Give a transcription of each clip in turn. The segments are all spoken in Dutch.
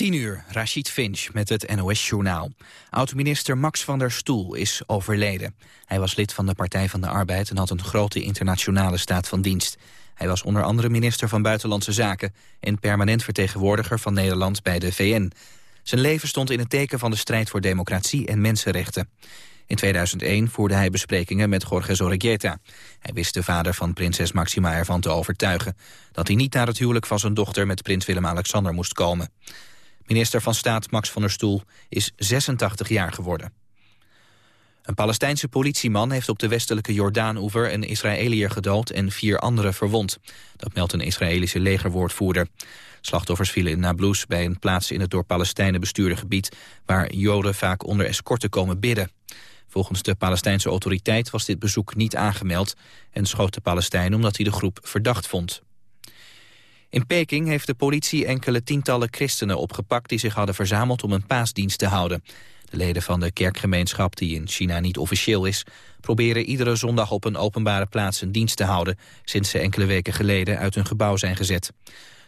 10 uur, Rachid Finch met het NOS-journaal. Oud-minister Max van der Stoel is overleden. Hij was lid van de Partij van de Arbeid en had een grote internationale staat van dienst. Hij was onder andere minister van Buitenlandse Zaken... en permanent vertegenwoordiger van Nederland bij de VN. Zijn leven stond in het teken van de strijd voor democratie en mensenrechten. In 2001 voerde hij besprekingen met Jorge Zorreguieta. Hij wist de vader van prinses Maxima ervan te overtuigen... dat hij niet naar het huwelijk van zijn dochter met prins Willem-Alexander moest komen. Minister van Staat Max van der Stoel is 86 jaar geworden. Een Palestijnse politieman heeft op de westelijke Jordaan-oever een Israëliër gedood en vier anderen verwond. Dat meldt een Israëlische legerwoordvoerder. Slachtoffers vielen in Nablus bij een plaats in het door Palestijnen bestuurde gebied... waar Joden vaak onder escorte komen bidden. Volgens de Palestijnse autoriteit was dit bezoek niet aangemeld... en schoot de Palestijn omdat hij de groep verdacht vond. In Peking heeft de politie enkele tientallen christenen opgepakt... die zich hadden verzameld om een paasdienst te houden. De leden van de kerkgemeenschap, die in China niet officieel is... proberen iedere zondag op een openbare plaats een dienst te houden... sinds ze enkele weken geleden uit hun gebouw zijn gezet.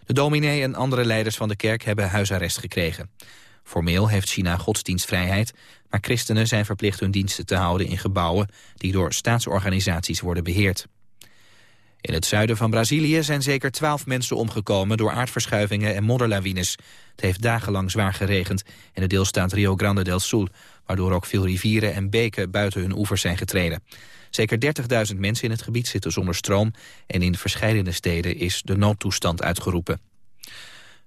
De dominee en andere leiders van de kerk hebben huisarrest gekregen. Formeel heeft China godsdienstvrijheid, maar christenen zijn verplicht hun diensten te houden in gebouwen die door staatsorganisaties worden beheerd. In het zuiden van Brazilië zijn zeker twaalf mensen omgekomen door aardverschuivingen en modderlawines. Het heeft dagenlang zwaar geregend in de deelstaat Rio Grande del Sul, waardoor ook veel rivieren en beken buiten hun oevers zijn getreden. Zeker 30.000 mensen in het gebied zitten zonder stroom en in verschillende steden is de noodtoestand uitgeroepen.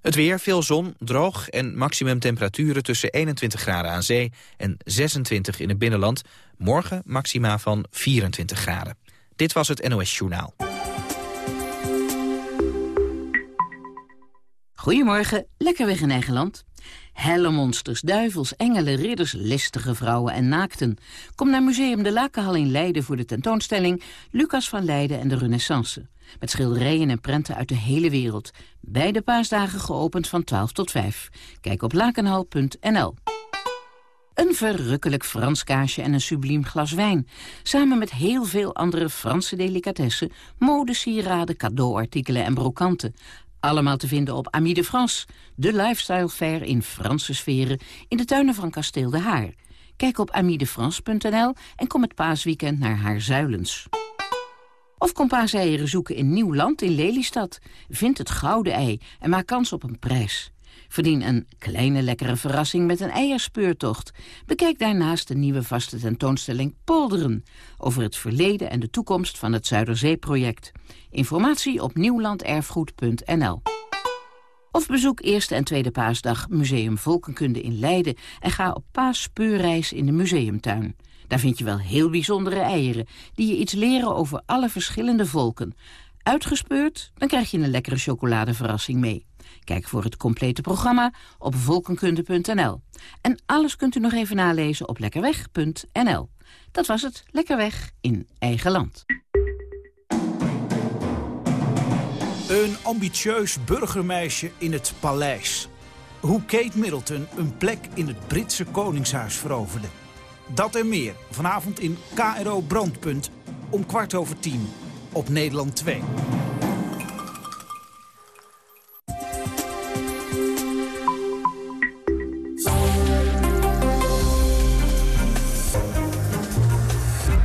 Het weer, veel zon, droog en maximum temperaturen tussen 21 graden aan zee en 26 in het binnenland. Morgen maxima van 24 graden. Dit was het NOS Journaal. Goedemorgen, lekker weg in eigen land. Helle monsters, duivels, engelen, ridders, listige vrouwen en naakten. Kom naar Museum de Lakenhal in Leiden voor de tentoonstelling Lucas van Leiden en de Renaissance. Met schilderijen en prenten uit de hele wereld. Beide paasdagen geopend van 12 tot 5. Kijk op lakenhal.nl. Een verrukkelijk Frans kaasje en een subliem glas wijn. Samen met heel veel andere Franse delicatessen, modesieraden, cadeauartikelen en brokanten. Allemaal te vinden op Ami de France, de lifestyle fair in Franse sferen in de tuinen van Kasteel de Haar. Kijk op amidefrance.nl en kom het paasweekend naar haar zuilens. Of kom paaseieren zoeken in nieuw land in Lelystad. Vind het gouden ei en maak kans op een prijs. Verdien een kleine lekkere verrassing met een eierspeurtocht. Bekijk daarnaast de nieuwe vaste tentoonstelling Polderen... over het verleden en de toekomst van het Zuiderzeeproject. Informatie op nieuwlanderfgoed.nl Of bezoek eerste en tweede paasdag Museum Volkenkunde in Leiden... en ga op paasspeurreis in de museumtuin. Daar vind je wel heel bijzondere eieren... die je iets leren over alle verschillende volken. Uitgespeurd, dan krijg je een lekkere chocoladeverrassing mee. Kijk voor het complete programma op volkenkunde.nl. En alles kunt u nog even nalezen op lekkerweg.nl. Dat was het Lekkerweg in eigen land. Een ambitieus burgermeisje in het paleis. Hoe Kate Middleton een plek in het Britse koningshuis veroverde. Dat en meer vanavond in KRO Brandpunt om kwart over tien op Nederland 2.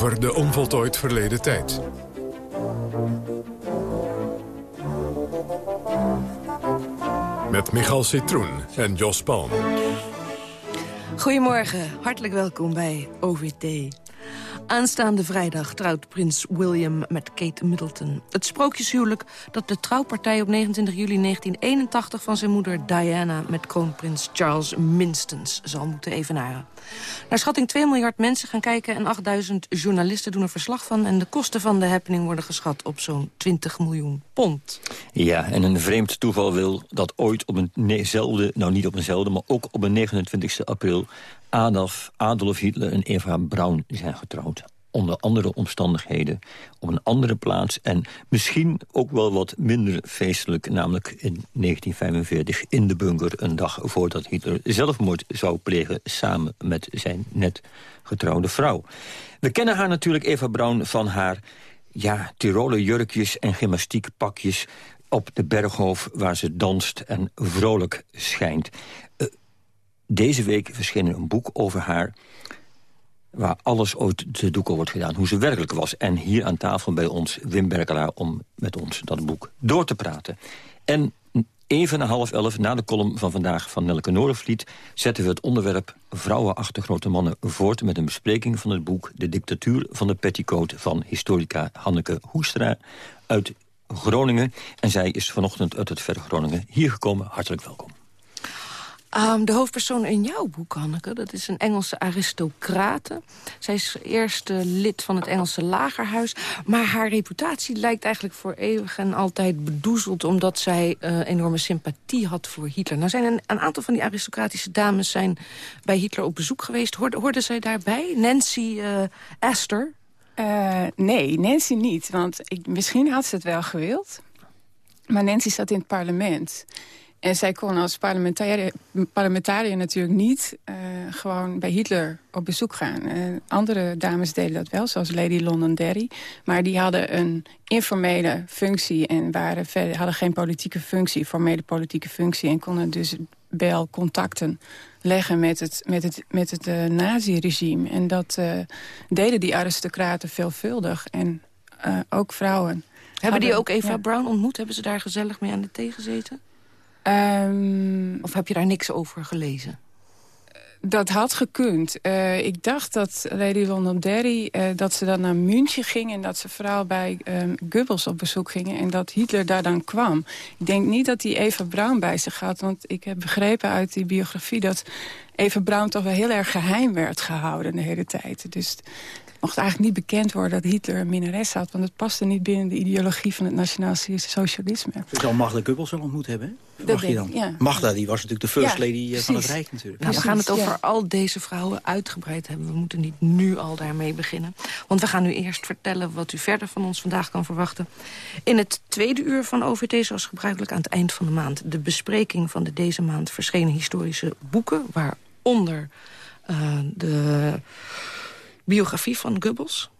Over de onvoltooid verleden tijd. Met Michal Citroen en Jos Palm. Goedemorgen, hartelijk welkom bij OVT. Aanstaande vrijdag trouwt prins William met Kate Middleton. Het sprookjeshuwelijk dat de trouwpartij op 29 juli 1981... van zijn moeder Diana met kroonprins Charles minstens zal moeten evenaren. Naar schatting 2 miljard mensen gaan kijken... en 8000 journalisten doen er verslag van... en de kosten van de happening worden geschat op zo'n 20 miljoen pond. Ja, en een vreemd toeval wil dat ooit op eenzelfde... nou niet op eenzelfde, maar ook op een 29 april... Adolf, Adolf Hitler en Eva Braun zijn getrouwd. Onder andere omstandigheden, op een andere plaats... en misschien ook wel wat minder feestelijk... namelijk in 1945 in de bunker... een dag voordat Hitler zelfmoord zou plegen... samen met zijn net getrouwde vrouw. We kennen haar natuurlijk, Eva Braun, van haar... ja, Tiroler jurkjes en gymnastiekpakjes op de Berghof... waar ze danst en vrolijk schijnt. Deze week verscheen een boek over haar waar alles uit de doeken wordt gedaan. Hoe ze werkelijk was. En hier aan tafel bij ons Wim Berkelaar om met ons dat boek door te praten. En even na half elf, na de column van vandaag van Nelke Noordenvliet... zetten we het onderwerp Vrouwen achter grote mannen voort... met een bespreking van het boek De dictatuur van de petticoat... van historica Hanneke Hoestra uit Groningen. En zij is vanochtend uit het verre Groningen hier gekomen. Hartelijk welkom. Um, de hoofdpersoon in jouw boek, Hanneke, dat is een Engelse aristocrate. Zij is eerst lid van het Engelse lagerhuis. Maar haar reputatie lijkt eigenlijk voor eeuwig en altijd bedoezeld... omdat zij uh, enorme sympathie had voor Hitler. Nou zijn een, aantal van die aristocratische dames zijn bij Hitler op bezoek geweest. Hoorden, hoorde zij daarbij? Nancy uh, Astor? Uh, nee, Nancy niet. Want ik, misschien had ze het wel gewild. Maar Nancy zat in het parlement... En zij kon als parlementariër, parlementariër natuurlijk niet uh, gewoon bij Hitler op bezoek gaan. Uh, andere dames deden dat wel, zoals Lady Londonderry. Maar die hadden een informele functie en waren verder, hadden geen politieke functie, formele politieke functie. En konden dus wel contacten leggen met het, met het, met het uh, nazi-regime. En dat deden die aristocraten veelvuldig. En ook vrouwen. Hebben die ook Eva Brown ontmoet? Hebben ze daar gezellig mee aan de thee gezeten? Um, of heb je daar niks over gelezen? Dat had gekund. Uh, ik dacht dat Lady Londonderry uh, dat ze dan naar München ging... en dat ze vooral bij um, Goebbels op bezoek gingen... en dat Hitler daar dan kwam. Ik denk niet dat hij Eva Braun bij zich had... want ik heb begrepen uit die biografie... dat Eva Braun toch wel heel erg geheim werd gehouden de hele tijd. Dus mocht eigenlijk niet bekend worden dat Hitler een minnares had... want het paste niet binnen de ideologie van het nationaal socialisme. Je zal Magda Goebbels wel ontmoet hebben, hè? Mag je dan? Ja. Magda, die was natuurlijk de first lady eh, van het Rijk natuurlijk. Nou, we gaan het over al deze vrouwen uitgebreid hebben. We moeten niet nu al daarmee beginnen. Want we gaan nu eerst vertellen wat u verder van ons vandaag kan verwachten. In het tweede uur van OVT, zoals gebruikelijk aan het eind van de maand... de bespreking van de deze maand verschenen historische boeken... waaronder uh, de biografie van Goebbels?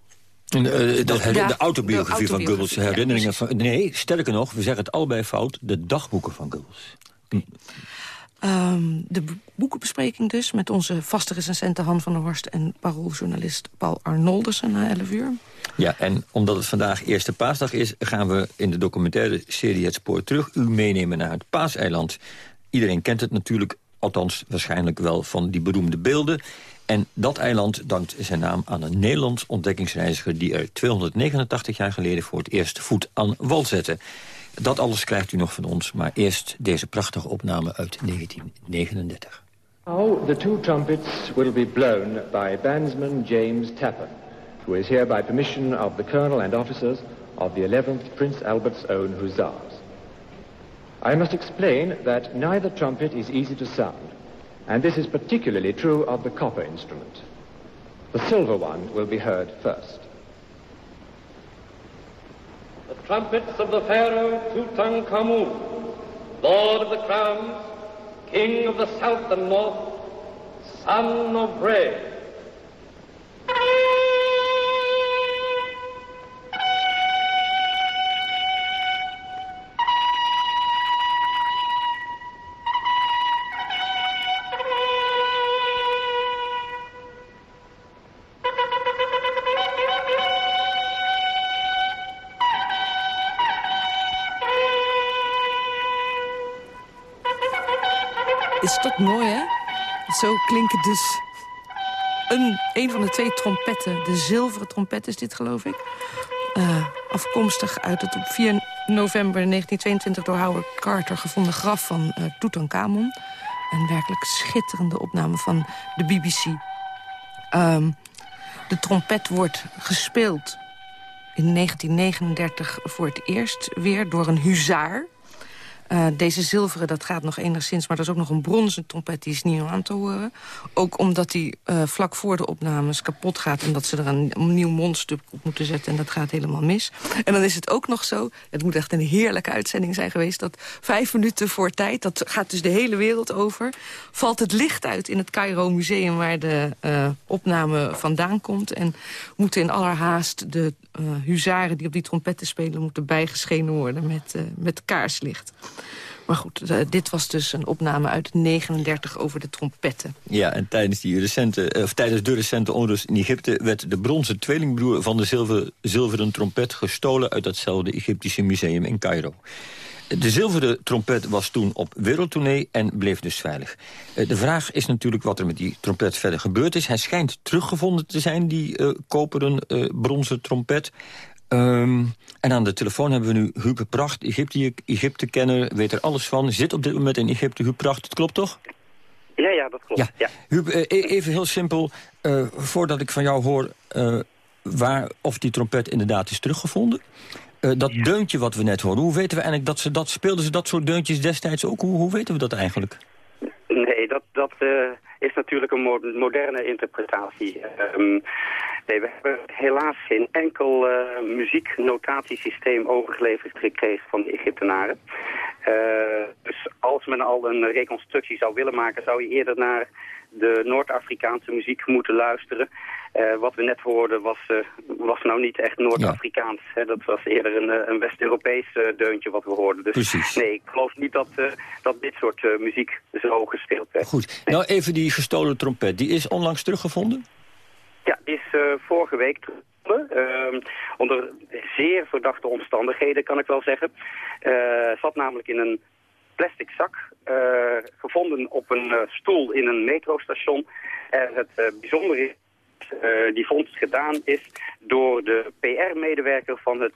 De, de, de, de autobiografie van Goebbels, herinneringen van... Nee, sterker nog, we zeggen het allebei fout, de dagboeken van Goebbels. Um, de boekenbespreking dus, met onze vaste recensenten Han van der Horst... en parooljournalist Paul Arnoldersen na 11 uur. Ja, en omdat het vandaag eerste paasdag is... gaan we in de documentaire serie Het Spoor terug u meenemen naar het Paaseiland. Iedereen kent het natuurlijk, althans waarschijnlijk wel van die beroemde beelden... En dat eiland dankt zijn naam aan een Nederlands ontdekkingsreiziger... die er 289 jaar geleden voor het eerst voet aan wal zette. Dat alles krijgt u nog van ons, maar eerst deze prachtige opname uit 1939. Now the two trumpets will be blown by bandsman James Tappan... who is here by permission of the colonel and officers of the 11th Prince Albert's Own Hussars. I must explain that neither trumpet is easy to sound... and this is particularly true of the copper instrument. The silver one will be heard first. The trumpets of the Pharaoh Tutankhamun, Lord of the Crowns, King of the South and North, Son of Re. Is dat mooi, hè? Zo klinken dus een, een van de twee trompetten, de zilveren trompet is dit geloof ik... Uh, afkomstig uit het op 4 november 1922 door Howard Carter gevonden graf van uh, Tutankhamon. Een werkelijk schitterende opname van de BBC. Um, de trompet wordt gespeeld in 1939 voor het eerst weer door een huzaar. Uh, deze zilveren, dat gaat nog enigszins, maar dat is ook nog een bronzen trompet, die is niet aan te horen. Ook omdat die uh, vlak voor de opnames kapot gaat en dat ze er een, nieuw mondstuk op moeten zetten en dat gaat helemaal mis. En dan is het ook nog zo, het moet echt een heerlijke uitzending zijn geweest, dat vijf minuten voor tijd, dat gaat dus de hele wereld over, valt het licht uit in het Cairo Museum waar de uh, opname vandaan komt en moeten in allerhaast de huzaren die op die trompetten spelen moeten bijgeschenen worden met, met kaarslicht. Maar goed, eh, dit was dus een opname uit 39 over de trompetten. Ja, en tijdens, die recente, eh, of tijdens de recente onrust in Egypte... werd de bronzen tweelingbroer van de zilver, zilveren trompet gestolen... uit datzelfde Egyptische museum in Cairo. De zilveren trompet was toen op wereldtournee en bleef dus veilig. Eh, de vraag is natuurlijk wat er met die trompet verder gebeurd is. Hij schijnt teruggevonden te zijn, die uh, koperen uh, bronzen trompet. Um, en aan de telefoon hebben we nu Huub Pracht, Egypte-kenner, weet er alles van. Zit op dit moment in Egypte. Huub Pracht, dat klopt toch? Ja, ja, dat klopt. Ja. ja. Huub, uh, even heel simpel, voordat ik van jou hoor waar, of die trompet inderdaad is teruggevonden. Dat deuntje wat we net hoorden, hoe weten we eigenlijk dat ze dat speelden? Ze dat soort deuntjes destijds ook? Hoe, hoe weten we dat eigenlijk? Nee, dat, dat is natuurlijk een moderne interpretatie. Um, nee, we hebben helaas geen enkel uh, muzieknotatiesysteem overgeleverd gekregen van de Egyptenaren. Uh, dus als men al een reconstructie zou willen maken, zou je eerder naar de Noord-Afrikaanse muziek moeten luisteren. Uh, wat we net hoorden was, uh, was nou niet echt Noord-Afrikaans. Ja. Dat was eerder een, een West-Europees uh, deuntje wat we hoorden. Dus Precies. nee, ik geloof niet dat, dat dit soort muziek zo gespeeld werd. Goed. Nou, even die gestolen trompet. Die is onlangs teruggevonden? Ja, is vorige week. Ehm, onder zeer verdachte omstandigheden, kan ik wel zeggen. zat namelijk in een plastic zak, gevonden op een stoel in een metrostation. En het bijzondere is uh, die vondst gedaan is door de PR-medewerker van het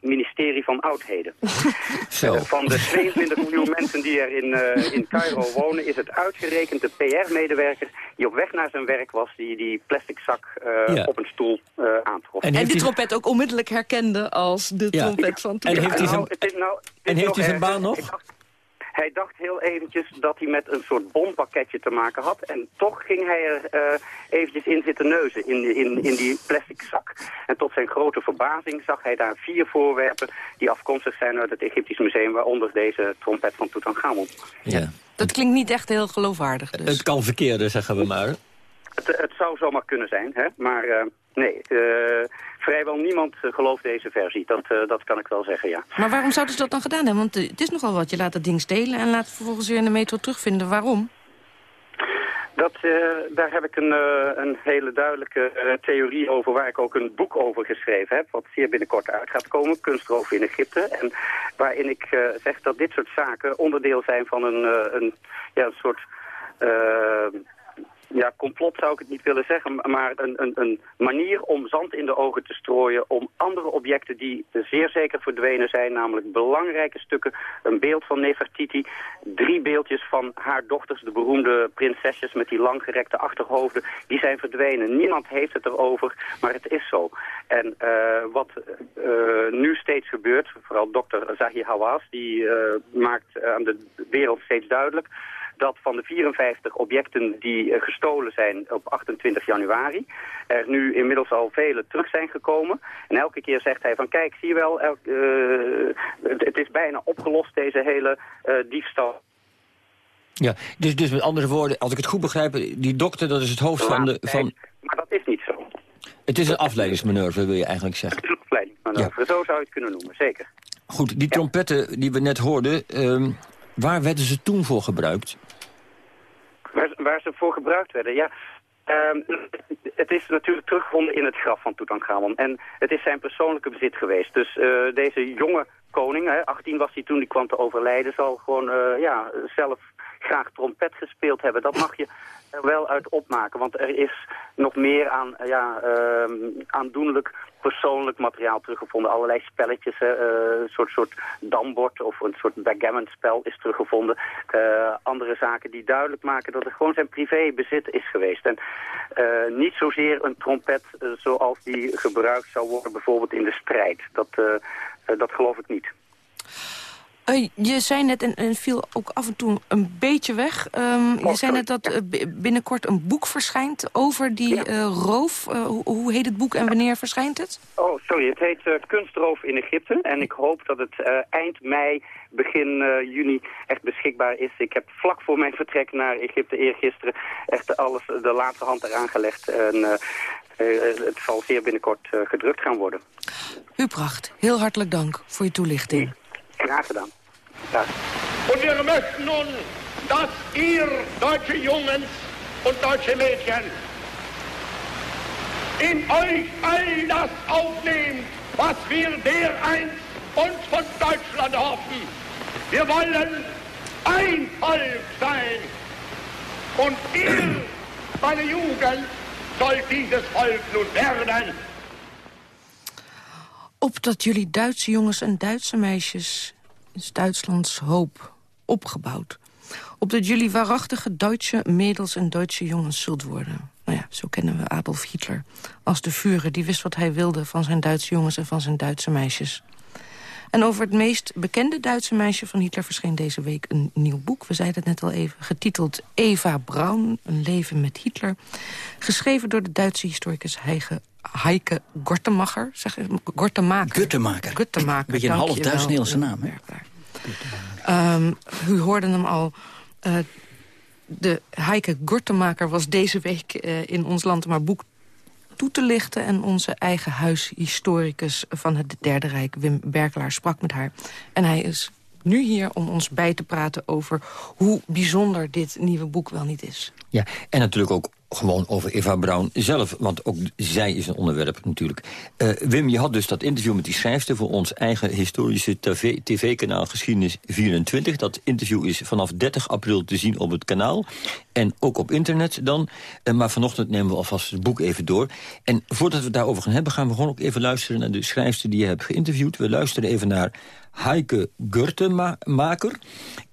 ministerie van Oudheden. Zo. Uh, van de 22 miljoen mensen die er in, uh, in Cairo wonen, is het uitgerekend de PR-medewerker die op weg naar zijn werk was, die die plastic zak ja. op een stoel aantrof. En, en die trompet ook onmiddellijk herkende als de ja. trompet van toen. En heeft hij zijn, nou, nou, en heeft hij zijn baan nog? Hij dacht heel eventjes dat hij met een soort bompakketje te maken had. En toch ging hij er uh, eventjes in zitten neuzen, in, in, in die plastic zak. En tot zijn grote verbazing zag hij daar vier voorwerpen... die afkomstig zijn uit het Egyptisch Museum... waaronder deze trompet van Tutankhamon. Ja. Dat klinkt niet echt heel geloofwaardig dus. Het kan verkeerde, zeggen we maar. Het, het zou zomaar kunnen zijn, hè? maar uh, nee... Uh, vrijwel niemand gelooft deze versie. Dat, uh, dat kan ik wel zeggen, ja. Maar waarom zouden ze dat dan gedaan hebben? Want het is nogal wat. Je laat het ding stelen en laat het vervolgens weer in de metro terugvinden. Waarom? Dat, uh, daar heb ik een, een hele duidelijke theorie over... waar ik ook een boek over geschreven heb... wat zeer binnenkort uit gaat komen, Kunstroof in Egypte. En waarin ik zeg dat dit soort zaken onderdeel zijn van een, een, ja, een soort ja, complot zou ik het niet willen zeggen, maar een, een, een, manier om zand in de ogen te strooien om andere objecten die zeer zeker verdwenen zijn, namelijk belangrijke stukken, een beeld van Nefertiti, drie beeldjes van haar dochters, de beroemde prinsesjes met die langgerekte achterhoofden, die zijn verdwenen. Niemand heeft het erover, maar het is zo. En uh, wat uh, nu steeds gebeurt, vooral dokter Zahi Hawass, die uh, maakt aan de wereld steeds duidelijk dat van de 54 objecten die uh, gestolen zijn op 28 januari... er nu inmiddels al vele terug zijn gekomen. En elke keer zegt hij van kijk, zie je wel, elk, uh, het, het, is bijna opgelost deze hele uh, diefstal. Ja, dus, dus met andere woorden, als ik het goed begrijp, die dokter dat is het hoofd van de... Van... Maar dat is niet zo. Het is een afleidingsmanoeuvre, wil je eigenlijk zeggen. Het is een afleidingsmanoeuvre, ja. zo zou je het kunnen noemen, zeker. Goed, die trompetten die we net hoorden, um, waar werden ze toen voor gebruikt? Waar, ze voor gebruikt werden, ja. Um, het is natuurlijk teruggevonden in het graf van Tutankhamon. En het is zijn persoonlijke bezit geweest. Dus uh, deze jonge koning, hè, 18 was hij toen, die kwam te overlijden, zal gewoon uh, ja, zelf graag trompet gespeeld hebben. Dat mag je er wel uit opmaken, want er is nog meer aan, ja, uh, aandoenlijk persoonlijk materiaal teruggevonden. Allerlei spelletjes, uh, een soort, soort dambord of een soort backgammon-spel is teruggevonden. Uh, andere zaken die duidelijk maken dat het gewoon zijn privébezit is geweest. En niet zozeer een trompet zoals die gebruikt zou worden bijvoorbeeld in de strijd. Dat, dat geloof ik niet. Uh, je zei net, en, en, viel ook af en toe een beetje weg... Um, je zei net dat uh, binnenkort een boek verschijnt over die ja. uh, roof. Hoe, hoe, heet het boek en wanneer verschijnt het? Oh, sorry. Het heet Kunstroof in Egypte. En ik hoop dat het eind mei, begin juni echt beschikbaar is. Ik heb vlak voor mijn vertrek naar Egypte eergisteren... echt alles de laatste hand eraan gelegd. En het zal zeer binnenkort gedrukt gaan worden. U pracht. Heel hartelijk dank voor je toelichting. Graag gedaan. Ja. Und wir möchten nun, dass ihr, deutsche Jungs und deutsche Mädchen, in euch all das aufnehmt, was wir dereinst uns von Deutschland hoffen. Wir wollen ein Volk sein. Und ihr, meine Jugend, soll dieses Volk nun werden. Opdat jullie Duitse jongens en Duitse meisjes Duitslands hoop opgebouwd. Opdat jullie waarachtige Duitse Mädels en Duitse jongens zult worden. Nou ja, zo kennen we Adolf Hitler als de Führer. Die wist wat hij wilde van zijn Duitse jongens en van zijn Duitse meisjes. En over het meest bekende Duitse meisje van Hitler verscheen deze week een nieuw boek. We zeiden het net al even, getiteld Eva Braun, een leven met Hitler. Geschreven door de Duitse historicus Heike, Heike Gortemacher. Zeg, Gortemaker. Guttemaker. Guttemaker. Beetje een half Duits-Nederlandse naam. Um, u hoorde hem al. Uh, de Heike Gortemaker was deze week uh, in ons land maar boek toe te lichten. En onze eigen huishistoricus van het Derde Rijk, Wim Berkelaar, sprak met haar. En hij is nu hier om ons bij te praten over hoe bijzonder dit nieuwe boek wel niet is. Ja, en natuurlijk ook gewoon over Eva Braun zelf. Want ook zij is een onderwerp natuurlijk. Uh, Wim, je had dus dat interview met die schrijfster... voor ons eigen historische tv-kanaal Geschiedenis 24. Dat interview is vanaf 30 april te zien op het kanaal. En ook op internet dan. Uh, maar vanochtend nemen we alvast het boek even door. En voordat we het daarover gaan hebben... gaan we gewoon ook even luisteren naar de schrijfster die je hebt geïnterviewd. We luisteren even naar Heike Gurtemaker.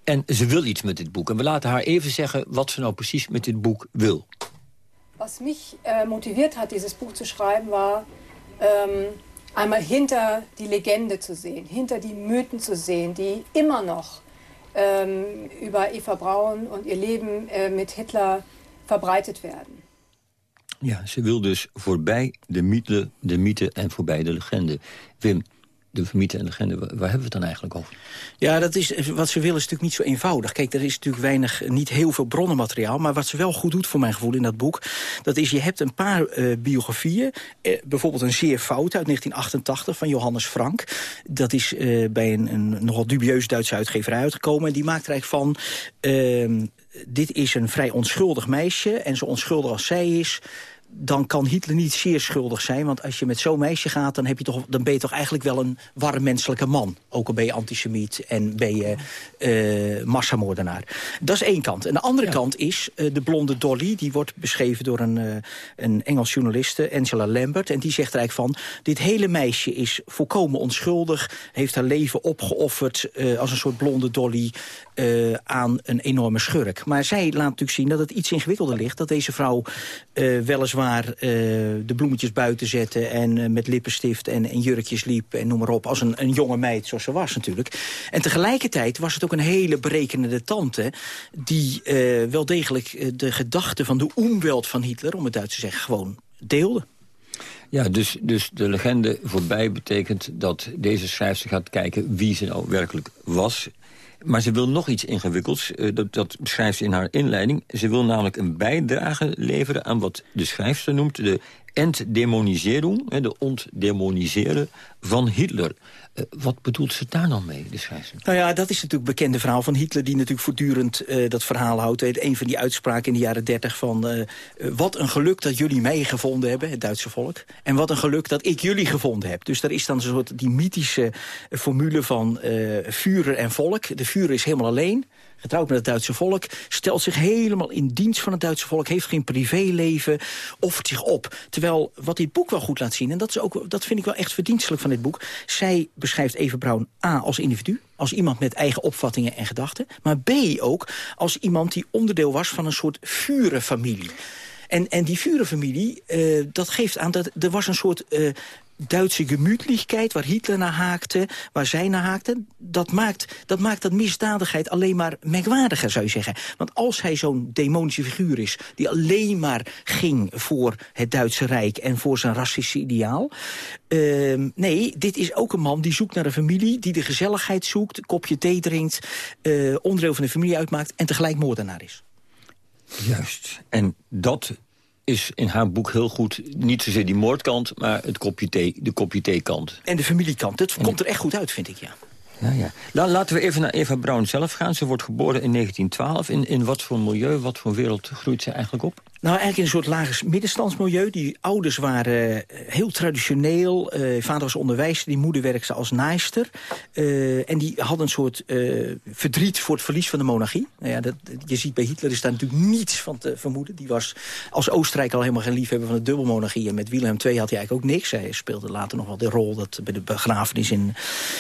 En ze wil iets met dit boek. En we laten haar even zeggen wat ze nou precies met dit boek wil. Was mich äh, motiviert hat, dieses Buch zu schreiben, war ähm, einmal hinter die Legende zu sehen, hinter die Mythen zu sehen, die immer noch ähm, über Eva Braun und ihr Leben äh, mit Hitler verbreitet werden. Ja, ze wil dus voorbij de mythe, de mythe en voorbij de legende. Wim, de vermieten en legende, waar hebben we het dan eigenlijk over? Ja, dat is, wat ze willen is natuurlijk niet zo eenvoudig. Kijk, er is natuurlijk weinig, niet heel veel bronnenmateriaal... maar wat ze wel goed doet voor mijn gevoel in dat boek... dat is, je hebt een paar uh, biografieën. Uh, bijvoorbeeld een zeer fout uit 1988 van Johannes Frank. Dat is uh, bij een, een, nogal dubieus Duitse uitgeverij uitgekomen. En die maakt er eigenlijk van... Ehm, dit is een vrij onschuldig meisje en zo onschuldig als zij is dan kan Hitler niet zeer schuldig zijn. Want als je met zo'n meisje gaat, dan, heb je toch, dan ben je toch eigenlijk wel een warm menselijke man. Ook al ben je antisemiet en ben je uh, massamoordenaar. Dat is één kant. En de andere kant is uh, de blonde Dolly. Die wordt beschreven door een, uh, een Engels journaliste, Angela Lambert. En die zegt er eigenlijk van, dit hele meisje is volkomen onschuldig. Heeft haar leven opgeofferd als een soort blonde Dolly aan een enorme schurk. Maar zij laat natuurlijk zien dat het iets ingewikkelder ligt. Dat deze vrouw weliswaar uh, de bloemetjes buiten zette... en met lippenstift en, en, jurkjes liep en noem maar op... als een, een jonge meid zoals ze was natuurlijk. En tegelijkertijd was het ook een hele berekenende tante... die wel degelijk de gedachten van de omweld van Hitler... om het uit te zeggen, gewoon deelde. Ja, dus, dus de legende voorbij betekent dat deze schrijfster gaat kijken... wie ze nou werkelijk was maar ze wil nog iets ingewikkelds. Uh, dat, dat beschrijft ze in haar inleiding. Ze wil namelijk een bijdrage leveren aan wat de schrijfster noemt... de entdemonisering, de ontdemoniseren van Hitler. Uh, wat bedoelt ze daar nou mee, de? Nou ja, dat is natuurlijk een bekende verhaal van Hitler... die natuurlijk voortdurend uh, dat verhaal houdt. Een van die uitspraken in de jaren dertig van... Uh, wat een geluk dat jullie mij gevonden hebben, het Duitse volk. En wat een geluk dat ik jullie gevonden heb. Dus daar is dan een soort die mythische formule van vuren en volk. De vuur is helemaal alleen getrouwd met het Duitse volk... stelt zich helemaal in dienst van het Duitse volk... heeft geen privéleven, offert zich op. Terwijl wat dit boek wel goed laat zien... en dat, is ook, dat vind ik wel echt verdienstelijk van dit boek... zij beschrijft Eva A als individu als iemand met eigen opvattingen en gedachten. Maar B ook als iemand die onderdeel was van een soort vurenfamilie. En, en die vurenfamilie, uh, dat geeft aan dat er was een soort uh, Duitse gemütlichkeit, waar Hitler naar haakte, waar zij naar haakte... dat maakt dat, maakt dat misdadigheid alleen maar merkwaardiger, zou je zeggen. Want als hij zo'n demonische figuur is... die alleen maar ging voor het Duitse Rijk en voor zijn racistische ideaal... Uh, nee, dit is ook een man die zoekt naar een familie... die de gezelligheid zoekt, kopje thee drinkt... Uh, onderdeel van de familie uitmaakt en tegelijk moordenaar is. Juist. En dat is in haar boek heel goed niet zozeer die moordkant... maar het kopje thee, de kopje thee-kant. En de familiekant. Dat komt er echt goed uit, vind ik, ja. Ja, ja. Dan laten we even naar Eva Braun zelf gaan. Ze wordt geboren in 1912. In, in wat voor milieu, wat voor wereld groeit ze eigenlijk op? Nou, eigenlijk in een soort lager middenstandsmilieu. Die ouders waren eh, heel traditioneel. Uh, vader was onderwijzer, die moeder werkte als naaister. Uh, en die hadden een soort verdriet voor het verlies van de monarchie. Nou ja, dat, je ziet bij Hitler is daar natuurlijk niets van te vermoeden. Die was als Oostenrijk al helemaal geen liefhebber van de dubbelmonarchie. En met Wilhelm II had hij eigenlijk ook niks. Hij speelde later nog wel de rol dat bij de begrafenis in,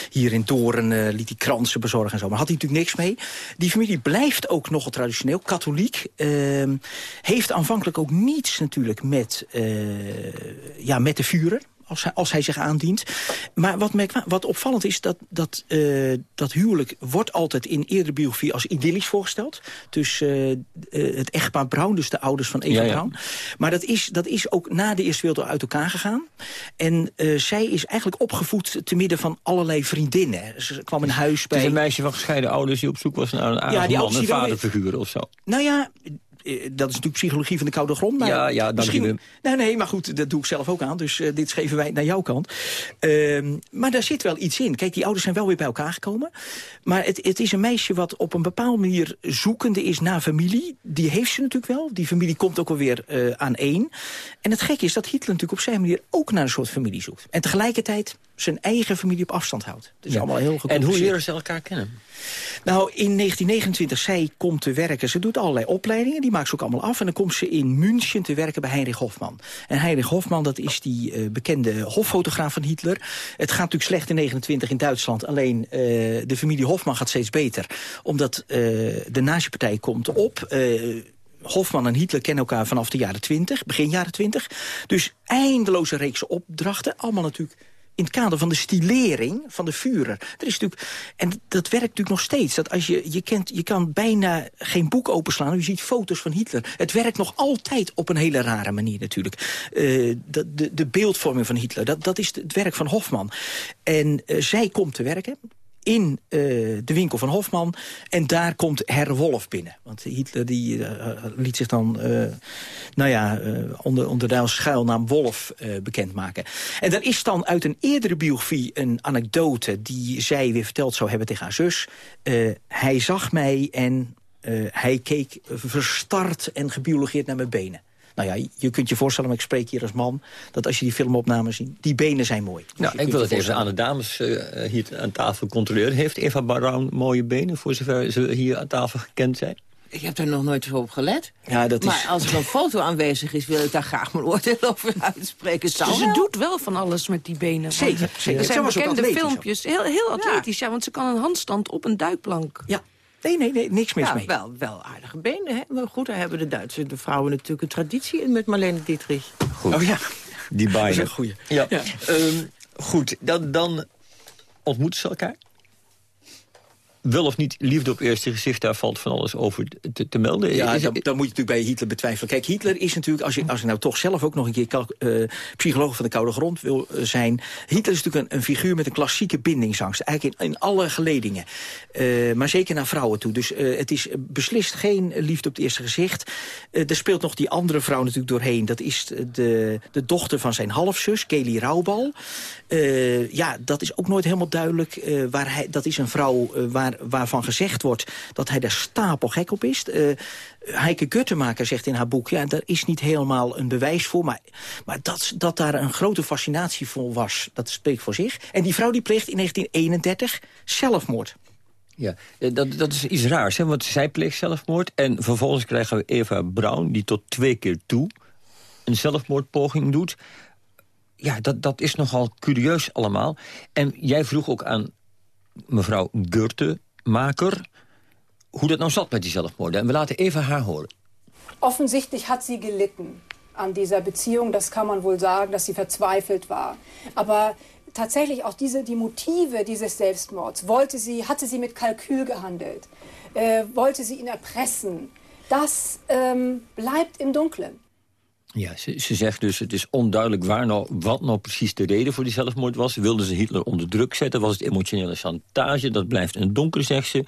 hier in Toren liet hij kransen bezorgen en zo. Maar had hij natuurlijk niks mee. Die familie blijft ook nogal traditioneel, katholiek. Ehm, heeft aanvankelijk aanvankelijk ook niets natuurlijk met, uh, ja, met de vuren als hij, als hij zich aandient. Maar wat, wat opvallend is, dat, dat, uh, dat huwelijk wordt altijd in eerdere biografie als idyllisch voorgesteld. Dus uh, het echtpaar Brown, dus de ouders van Eva ja, Brown. Maar dat is, dat is ook na de Eerste Wereldoorlog uit elkaar gegaan. En zij is eigenlijk opgevoed te midden van allerlei vriendinnen. Ze kwam in huis bij... Het is een meisje van gescheiden ouders die op zoek was naar een ja, die man, een vaderfiguur of zo. Nou ja, eh, dat is natuurlijk psychologie van de koude grond. Maar ja, ja, misschien, Nee, nee, maar goed, dat doe ik zelf ook aan. Dus uh, dit schreven wij naar jouw kant. Uh, maar daar zit wel iets in. Kijk, die ouders zijn wel weer bij elkaar gekomen. Maar het, het is een meisje wat op een bepaalde manier zoekende is naar familie. Die heeft ze natuurlijk wel. Die familie komt ook alweer uh, aan één. En het gekke is dat Hitler natuurlijk op zijn manier ook naar een soort familie zoekt. En tegelijkertijd zijn eigen familie op afstand houdt. Dat is ja. allemaal heel En hoe leren ze elkaar kennen? Nou, in 1929, zij komt te werken. Ze doet allerlei opleidingen, die maakt ze ook allemaal af. En dan komt ze in München te werken bij Heinrich Hofman. En Heinrich Hofman, dat is die uh, bekende hoffotograaf van Hitler. Het gaat natuurlijk slecht in 29 in Duitsland. Alleen uh, de familie Hofman gaat steeds beter. Omdat uh, de nazi-partij komt op... Hofman en Hitler kennen elkaar vanaf de jaren 20, begin jaren 20. Dus eindeloze reeks opdrachten. Allemaal natuurlijk in het kader van de stilering van de Führer. Er is natuurlijk, en dat werkt natuurlijk nog steeds. Dat als je, je, kent, je kan bijna geen boek openslaan. Je ziet foto's van Hitler. Het werkt nog altijd op een hele rare manier natuurlijk. Uh, de, de, de beeldvorming van Hitler, dat, dat is het werk van Hofman. En uh, zij komt te werken in uh, de winkel van Hofman. En daar komt Herr Wolf binnen. Want Hitler die, uh, liet zich dan uh, nou ja, onder, onder de schuilnaam Wolf bekendmaken. En er is dan uit een eerdere biografie een anekdote... die zij weer verteld zou hebben tegen haar zus. hij zag mij en hij keek verstard en gebiologeerd naar mijn benen. Nou ja, je kunt je voorstellen, maar ik spreek hier als man... dat als je die filmopnames ziet, die benen zijn mooi. Dus nou, ik wil het even aan de dames uh, hier aan tafel controleren. Heeft Eva Brown mooie benen, voor zover ze hier aan tafel gekend zijn? Ik heb er nog nooit zo op gelet. Ja, dat maar als er een foto aanwezig is, wil ik daar graag mijn oordeel over uitspreken. Zou ze doet wel van alles met die benen. Zeker, zeker. Er zijn bekende filmpjes. Heel, heel atletisch, ja. ja, want ze kan een handstand op een duikplank. Ja, Nee, nee, nee, niks mis ja, mee. Wel, wel aardige benen, hè? Maar goed, daar hebben de Duitse de vrouwen natuurlijk een traditie in met Marlene Dietrich. Goed. Oh ja. Die. Dat is een goeie. Ja. ja. Um, goed, dan, dan ontmoeten ze elkaar wel of niet liefde op eerste gezicht, daar valt van alles over te, te melden. Ja, dan, dan, moet je natuurlijk bij Hitler betwijfelen. Kijk, Hitler is natuurlijk, als je, als je nou toch zelf ook nog een keer uh, psycholoog van de koude grond wil uh, zijn... Hitler is natuurlijk een, een, figuur met een klassieke bindingsangst. Eigenlijk in, in alle geledingen. Uh, maar zeker naar vrouwen toe. Dus het is beslist geen liefde op het eerste gezicht. er speelt nog die andere vrouw natuurlijk doorheen. Dat is de, de dochter van zijn halfzus, Kelly Raubal. ja, dat is ook nooit helemaal duidelijk. waar hij, dat is een vrouw waar waarvan gezegd wordt dat hij daar stapelgek op is. Uh, Heike Guttemaker zegt in haar boek... ja, daar is niet helemaal een bewijs voor... maar, maar dat, dat daar een grote fascinatie voor was, dat spreekt voor zich. En die vrouw die pleegt in 1931 zelfmoord. Ja, eh, dat, dat is iets raars, hè? want zij pleegt zelfmoord... en vervolgens krijgen we Eva Braun, die tot twee keer toe een zelfmoordpoging doet. Ja, dat, dat is nogal curieus allemaal. En jij vroeg ook aan mevrouw Gurtemaker... hoe dat nou zat met die zelfmoorden. En we laten even haar horen. Offensichtlich hat sie gelitten an dieser Beziehung. Das kann man wohl sagen, dass sie verzweifelt war. Aber tatsächlich auch diese, die Motive dieses Selbstmords, wollte sie, hatte sie mit Kalkül gehandelt, äh, wollte sie ihn erpressen, das ähm, bleibt im Dunklen. Ja, ze, ze, zegt dus, het is onduidelijk waar nou, wat nou precies de reden voor die zelfmoord was. Wilden ze Hitler onder druk zetten? Was het emotionele chantage? Dat blijft in het donker, zegt ze.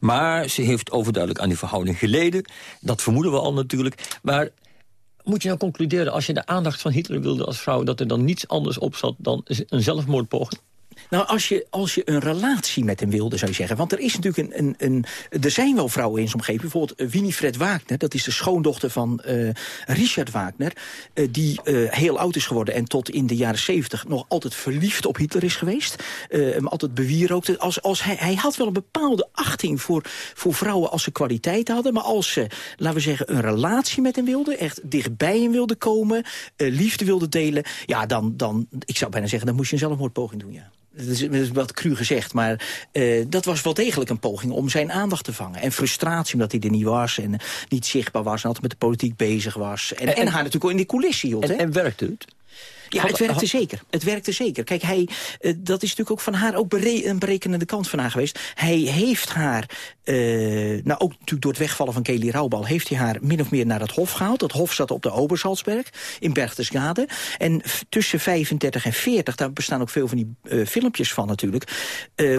Maar ze heeft overduidelijk aan die verhouding geleden. Dat vermoeden we al natuurlijk. Maar moet je nou concluderen, als je de aandacht van Hitler wilde als vrouw... dat er dan niets anders op zat dan een zelfmoordpoging? Nou, als je, als je een relatie met hem wilde, zou je zeggen. Want er is natuurlijk een... een, een er zijn wel vrouwen in zijn omgeving. Bijvoorbeeld uh, Winifred Wagner. Dat is de schoondochter van uh, Richard Wagner. Uh, die heel oud is geworden en tot in de jaren zeventig... nog altijd verliefd op Hitler is geweest. hem altijd bewierookte. Als, als hij, hij had wel een bepaalde achting voor, voor vrouwen als ze kwaliteit hadden. Maar als ze, laten we zeggen, een relatie met hem wilden... echt dichtbij hem wilden komen, liefde wilden delen... ja, dan, dan, ik zou bijna zeggen, dan moest je een zelfmoordpoging doen, ja. Dat is, dat is wat cru gezegd, maar uh, dat was wel degelijk een poging om zijn aandacht te vangen. En frustratie omdat hij er niet was en niet zichtbaar was en altijd met de politiek bezig was. En, en, en haar natuurlijk ook in die coulissen hield. En, en werkte het? Ja, het werkte zeker. Het werkte zeker. Kijk, hij, uh, dat is natuurlijk ook van haar ook bere een berekenende kant van haar geweest. Hij heeft haar, uh, nou ook natuurlijk door het wegvallen van Kelly Raubal... heeft hij haar min of meer naar het hof gehaald. Dat hof zat op de Obersalzberg in Berchtesgade. En tussen 35 en 40, daar bestaan ook veel van die uh, filmpjes van natuurlijk...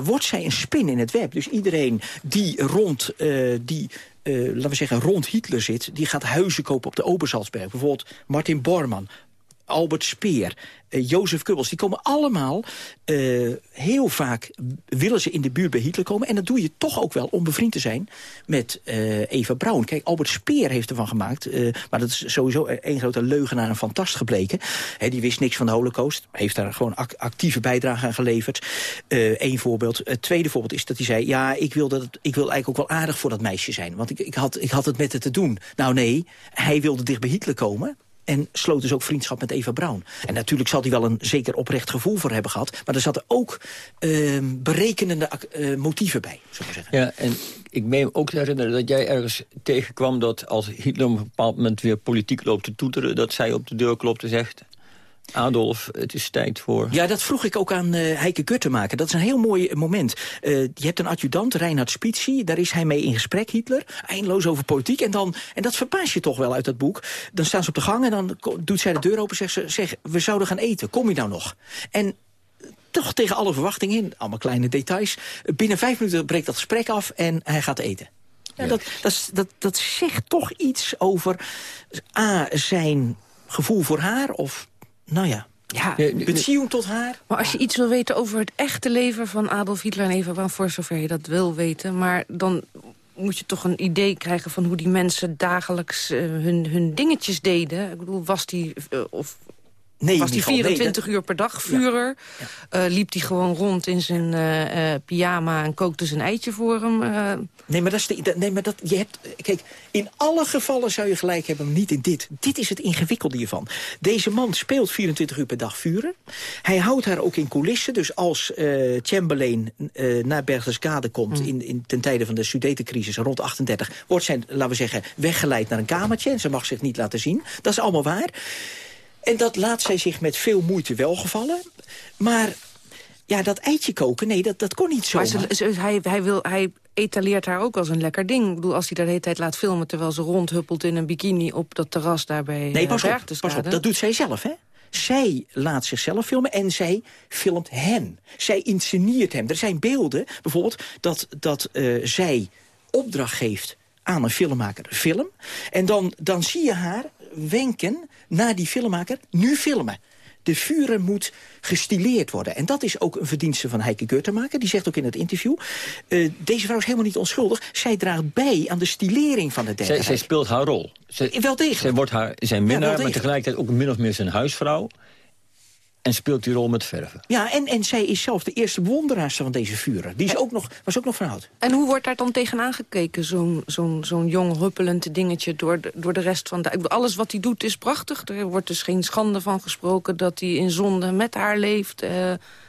wordt zij een spin in het web. Dus iedereen die rond die uh, laten we zeggen, rond Hitler zit... die gaat huizen kopen op de Obersalzberg. Bijvoorbeeld Martin Bormann, Albert Speer, uh, Jozef Kubbels... die komen allemaal uh, heel vaak... willen ze in de buurt bij Hitler komen. En dat doe je toch ook wel om bevriend te zijn met uh, Eva Braun. Kijk, Albert Speer heeft ervan gemaakt... maar dat is sowieso een grote leugenaar en fantast gebleken. He, die wist niks van de holocaust. Heeft daar gewoon ac actieve bijdrage aan geleverd. Eén voorbeeld. Het tweede voorbeeld is dat hij zei... ja, ik wil, dat, ik wil eigenlijk ook wel aardig voor dat meisje zijn. Want ik, ik, had, ik had het met het te doen. Nou nee, hij wilde dicht bij Hitler komen... En sloot dus ook vriendschap met Eva Braun. En natuurlijk zal hij wel een zeker oprecht gevoel voor hebben gehad. Maar er zaten ook uh, berekenende uh, motieven bij, zeggen. Ja, en ik meen ook te herinneren dat jij ergens tegenkwam... dat als Hitler op een bepaald moment weer politiek loopt te toeteren... dat zij op de deur klopt en zegt... Adolf, het is tijd voor... Ja, dat vroeg ik ook aan uh, Heike maken. Dat is een heel mooi moment. Uh, je hebt een adjudant, Reinhard Spitzi. Daar is hij mee in gesprek, Hitler. Eindeloos over politiek. En, dan, en dat verbaas je toch wel uit dat boek. Dan staan ze op de gang en dan doet zij de deur open en zegt ze... Zeg, we zouden gaan eten, kom je nou nog? En toch tegen alle verwachtingen in, allemaal kleine details... binnen vijf minuten breekt dat gesprek af en hij gaat eten. Ja, dat, dat, dat, dat zegt toch iets over A, zijn gevoel voor haar... of nou ja, ja, tot haar. Maar als je iets wil weten over het echte leven van Adolf Hitler en Eva voor zover je dat wil weten... maar dan moet je toch een idee krijgen van hoe die mensen dagelijks uh, hun, hun dingetjes deden. Ik bedoel, was die, uh, of Nee, was hij 24 uur per dag? Ja. Uh, liep hij gewoon rond in zijn uh, uh, pyjama en kookte zijn eitje voor hem? Nee, maar, dat is de, nee, maar dat, je hebt, kijk, in alle gevallen zou je gelijk hebben, maar niet in dit. Dit is het ingewikkelde hiervan. Deze man speelt 24 uur per dag vuren. Hij houdt haar ook in coulissen. Dus als Chamberlain naar Berchtesgade komt hmm. in, in, ten tijde van de Sudetencrisis rond 38... wordt zij, laten we zeggen, weggeleid naar een kamertje. En ze mag zich niet laten zien. Dat is allemaal waar. En dat laat zij zich met veel moeite welgevallen. Maar ja, dat eitje koken, nee, dat, dat kon niet zo. Maar hij, hij, wil, hij etaleert haar ook als een lekker ding. Ik bedoel, als hij de hele tijd laat filmen... terwijl ze rondhuppelt in een bikini op dat terras daarbij. bij Nee, pas, op, pas op, dat doet zij zelf, hè? Zij laat zichzelf filmen en zij filmt hem. Zij insceneert hem. Er zijn beelden, bijvoorbeeld, dat, dat uh, zij opdracht geeft aan een filmmaker film. En dan, dan zie je haar wenken naar die filmmaker, nu filmen. De vuren moet gestileerd worden. En dat is ook een verdienste van Heike Guttermaker. Die zegt ook in het interview... Uh, deze vrouw is helemaal niet onschuldig. Zij draagt bij aan de stilering van de derde zij, zij speelt haar rol. Zij, wel degelijk. Zij wordt haar, zijn minnaar, ja, maar tegelijkertijd ook min of meer zijn huisvrouw. En speelt die rol met verven. Ja, en, en zij is zelf de eerste bewonderaarster van deze vuren. Die is ook nog, was ook nog van oud. En hoe wordt daar dan tegenaan gekeken, zo'n zo'n zo'n jong huppelend dingetje... Door de, door de rest van de... Alles wat hij doet is prachtig. Er wordt dus geen schande van gesproken dat hij in zonde met haar leeft... Uh,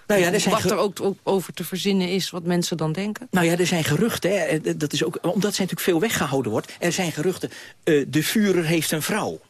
nou ja, er zijn wat er ook, over te verzinnen is, wat mensen dan denken. Nou ja, er zijn geruchten, hè, dat is ook, omdat zij natuurlijk veel weggehouden wordt. Er zijn geruchten, uh, de Führer heeft een vrouw.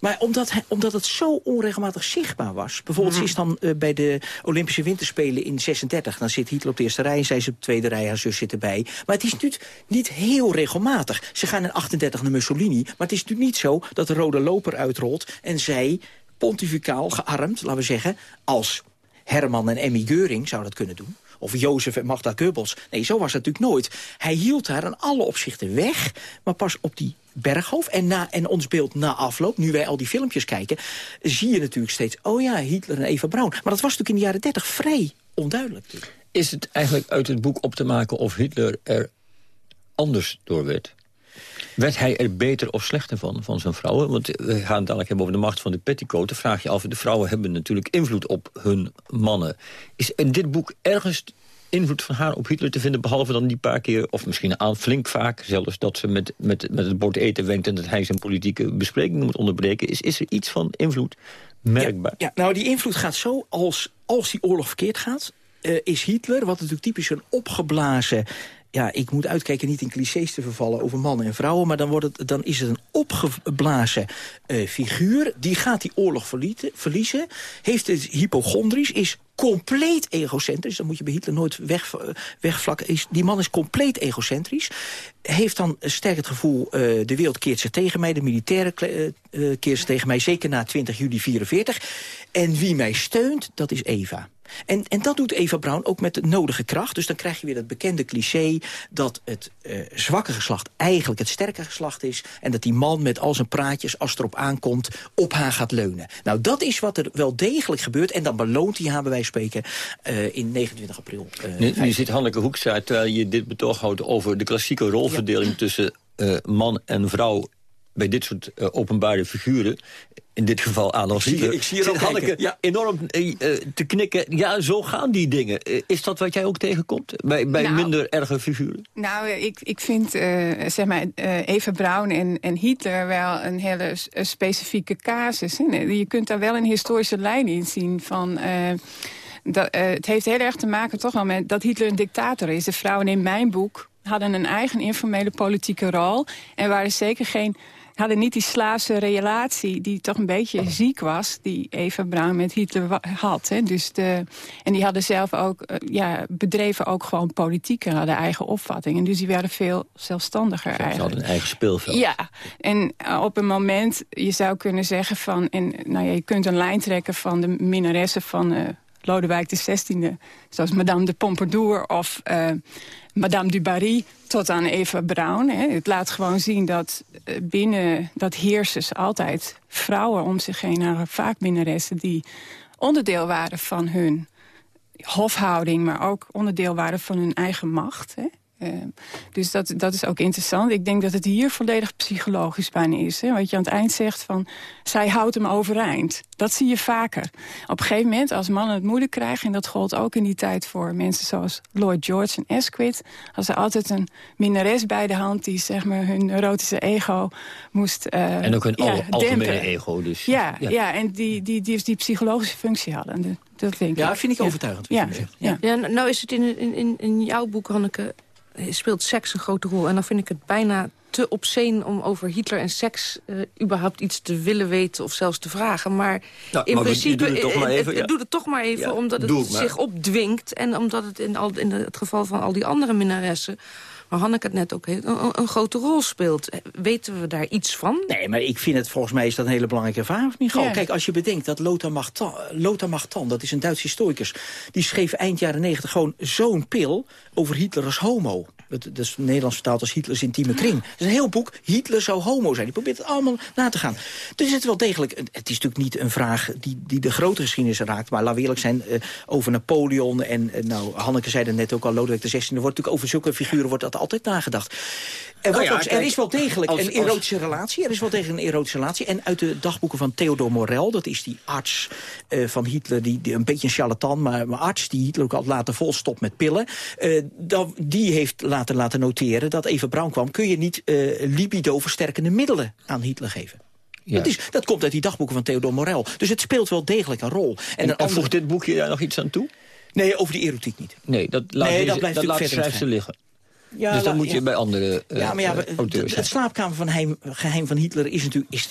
Maar omdat, hij, omdat het zo onregelmatig zichtbaar was... bijvoorbeeld, mm. is dan uh, bij de Olympische Winterspelen in 36... dan zit Hitler op de eerste rij en zij is op de tweede rij, haar zus zit erbij. Maar het is natuurlijk niet heel regelmatig. Ze gaan in 38 naar Mussolini, maar het is natuurlijk niet zo... dat de rode loper uitrolt en zij pontificaal gearmd, laten we zeggen... als Herman en Emmy Geuring zou dat kunnen doen of Jozef en Magda Goebbels. Nee, zo was het natuurlijk nooit. Hij hield haar aan alle opzichten weg, maar pas op die Berghof. En, na, en ons beeld na afloop, nu wij al die filmpjes kijken... zie je natuurlijk steeds, oh ja, Hitler en Eva Braun. Maar dat was natuurlijk in de jaren 30 vrij onduidelijk. Is het eigenlijk uit het boek op te maken of Hitler er anders door werd? Werd hij er beter of slechter van, van zijn vrouwen? Want we gaan het dadelijk hebben over de macht van de petticoat. Dan vraag je af, de vrouwen hebben natuurlijk invloed op hun mannen. Is in dit boek ergens invloed van haar op Hitler te vinden... behalve dan die paar keer, of misschien aan flink vaak zelfs... dat ze met, met, met het bord eten wenkt en dat hij zijn politieke besprekingen moet onderbreken. Is, is er iets van invloed merkbaar? Ja, nou, die invloed gaat zo als, als die oorlog verkeerd gaat... Uh, is Hitler, wat natuurlijk typisch een opgeblazen ja, ik moet uitkijken niet in clichés te vervallen over mannen en vrouwen... maar dan, wordt het, dan is het een opgeblazen uh, figuur. Die gaat die oorlog verliezen. Heeft het hypochondrisch, is compleet egocentrisch. Dan moet je bij Hitler nooit weg, wegvlakken. Is, die man is compleet egocentrisch. Heeft dan sterk het gevoel, uh, de wereld keert zich tegen mij. De militairen keert zich tegen mij, zeker na 20 juli 44. En wie mij steunt, dat is Eva. En, en dat doet Eva Braun ook met de nodige kracht. Dus dan krijg je weer dat bekende cliché... dat het uh, zwakke geslacht eigenlijk het sterke geslacht is... en dat die man met al zijn praatjes, als het erop aankomt... op haar gaat leunen. Nou, dat is wat er wel degelijk gebeurt. En dan beloont hij haar bij wijze van spreken uh, in 29 april. Uh, nu, nu zit Hanneke Hoekstra, terwijl je dit betoog houdt... over de klassieke rolverdeling ja. tussen man en vrouw bij dit soort uh, openbare figuren in dit geval Adolf Hitler... Ik zie, je ook Hanneke ja. enorm uh, te knikken. Ja, zo gaan die dingen. Uh, is dat wat jij ook tegenkomt? Bij, bij nou, minder erge figuren? Nou, ik, ik vind uh, zeg maar, Eva Braun en, en Hitler wel een hele specifieke casus. Je kunt daar wel een historische lijn in zien van... Dat, het heeft heel erg te maken toch wel met dat Hitler een dictator is. De vrouwen in mijn boek hadden een eigen informele politieke rol... en waren zeker geen hadden niet die slaafse relatie die toch een beetje ziek was... die Eva Braun met Hitler had. Hè. Dus de, en die hadden zelf ook, uh, ja, bedreven ook gewoon politiek... en hadden eigen opvattingen. Dus die werden veel zelfstandiger Ze eigenlijk. Ze hadden een eigen speelveld. Ja, en uh, op een moment, je zou kunnen zeggen van... En, nou ja, je kunt een lijn trekken van de minnaressen van... Uh, Lodewijk XVI, zoals Madame de Pompadour of uh, Madame du Barry tot aan Eva Braun. Hè. Het laat gewoon zien dat eh, binnen dat heersers altijd vrouwen om zich heen hadden. Vaak minnaressen die onderdeel waren van hun hofhouding... maar ook onderdeel waren van hun eigen macht. Hè. Uh, dus dat, dat is ook interessant. Ik denk dat het hier volledig psychologisch bijna is. Hè? Wat je aan het eind zegt van, zij houdt hem overeind. Dat zie je vaker. Op een gegeven moment, als mannen het moeilijk krijgen... en dat gold ook in die tijd voor mensen zoals Lloyd George en Asquith... als er altijd een minnares bij de hand... die zeg maar hun erotische ego moest uh, En ook hun ja, algemene ego. Dus. Ja, ja. ja en die, die, die, die psychologische functie hadden. De, dat denk ja, vind ik overtuigend. Ja. Ja. Ja. nou is het in, in, in jouw boek, Hanneke speelt seks een grote rol. En dan vind ik het bijna te obscene om over Hitler en seks uh, überhaupt iets te willen weten of zelfs te vragen. Maar in maar principe, het, toch maar even, het, doet het toch maar even, ja, omdat het zich opdwingt. En omdat het in, al, in het geval van al die andere minnaressen waar Hanneke het net ook heeft, een, een, grote rol speelt. Weten we daar iets van? Nee, maar ik vind het, volgens mij is dat een hele belangrijke ervaring. Ja. Kijk, als je bedenkt dat Lothar Machtan, Lothar Machtan, dat is een Duits historicus... die schreef eind jaren negentig gewoon zo'n pil over Hitler als homo. Dat is Nederlands vertaald als Hitlers intieme kring. Dat is een heel boek. Hitler zou homo zijn. Die probeert het allemaal na te gaan. Dus het is wel degelijk... Het is natuurlijk niet een vraag die, die de grote geschiedenis raakt. Maar laat we eerlijk zijn, uh, over Napoleon... en uh, nou, Hanneke zei het net ook al, Lodewijk XVI... er wordt natuurlijk over zulke figuren wordt dat altijd nagedacht. Er, Nou ja, ook- er kijk, is wel degelijk als- een als- erotische relatie. Er is wel degelijk een erotische relatie. En uit de dagboeken van Theodor Morel, dat is die arts eh, van Hitler... Die, die een beetje een charlatan, maar een arts die Hitler ook had laten volstopt met pillen... eh, dat, die heeft laten, laten noteren dat Eva Braun kwam... kun je niet eh libido-versterkende middelen aan Hitler geven. Ja. Dat, is, dat komt uit die dagboeken van Theodor Morel. Dus het speelt wel degelijk een rol. En, en andere- voegt dit boekje daar nog iets aan toe? Nee, over die erotiek niet. Nee, dat laat, Nee, deze, dat blijft dat laat liggen. Ja, dus dan moet je ja. bij andere eh, Ja, maar ja, eh, we- auteurs het, slaapkamer van geheim, geheim van Hitler is natuurlijk is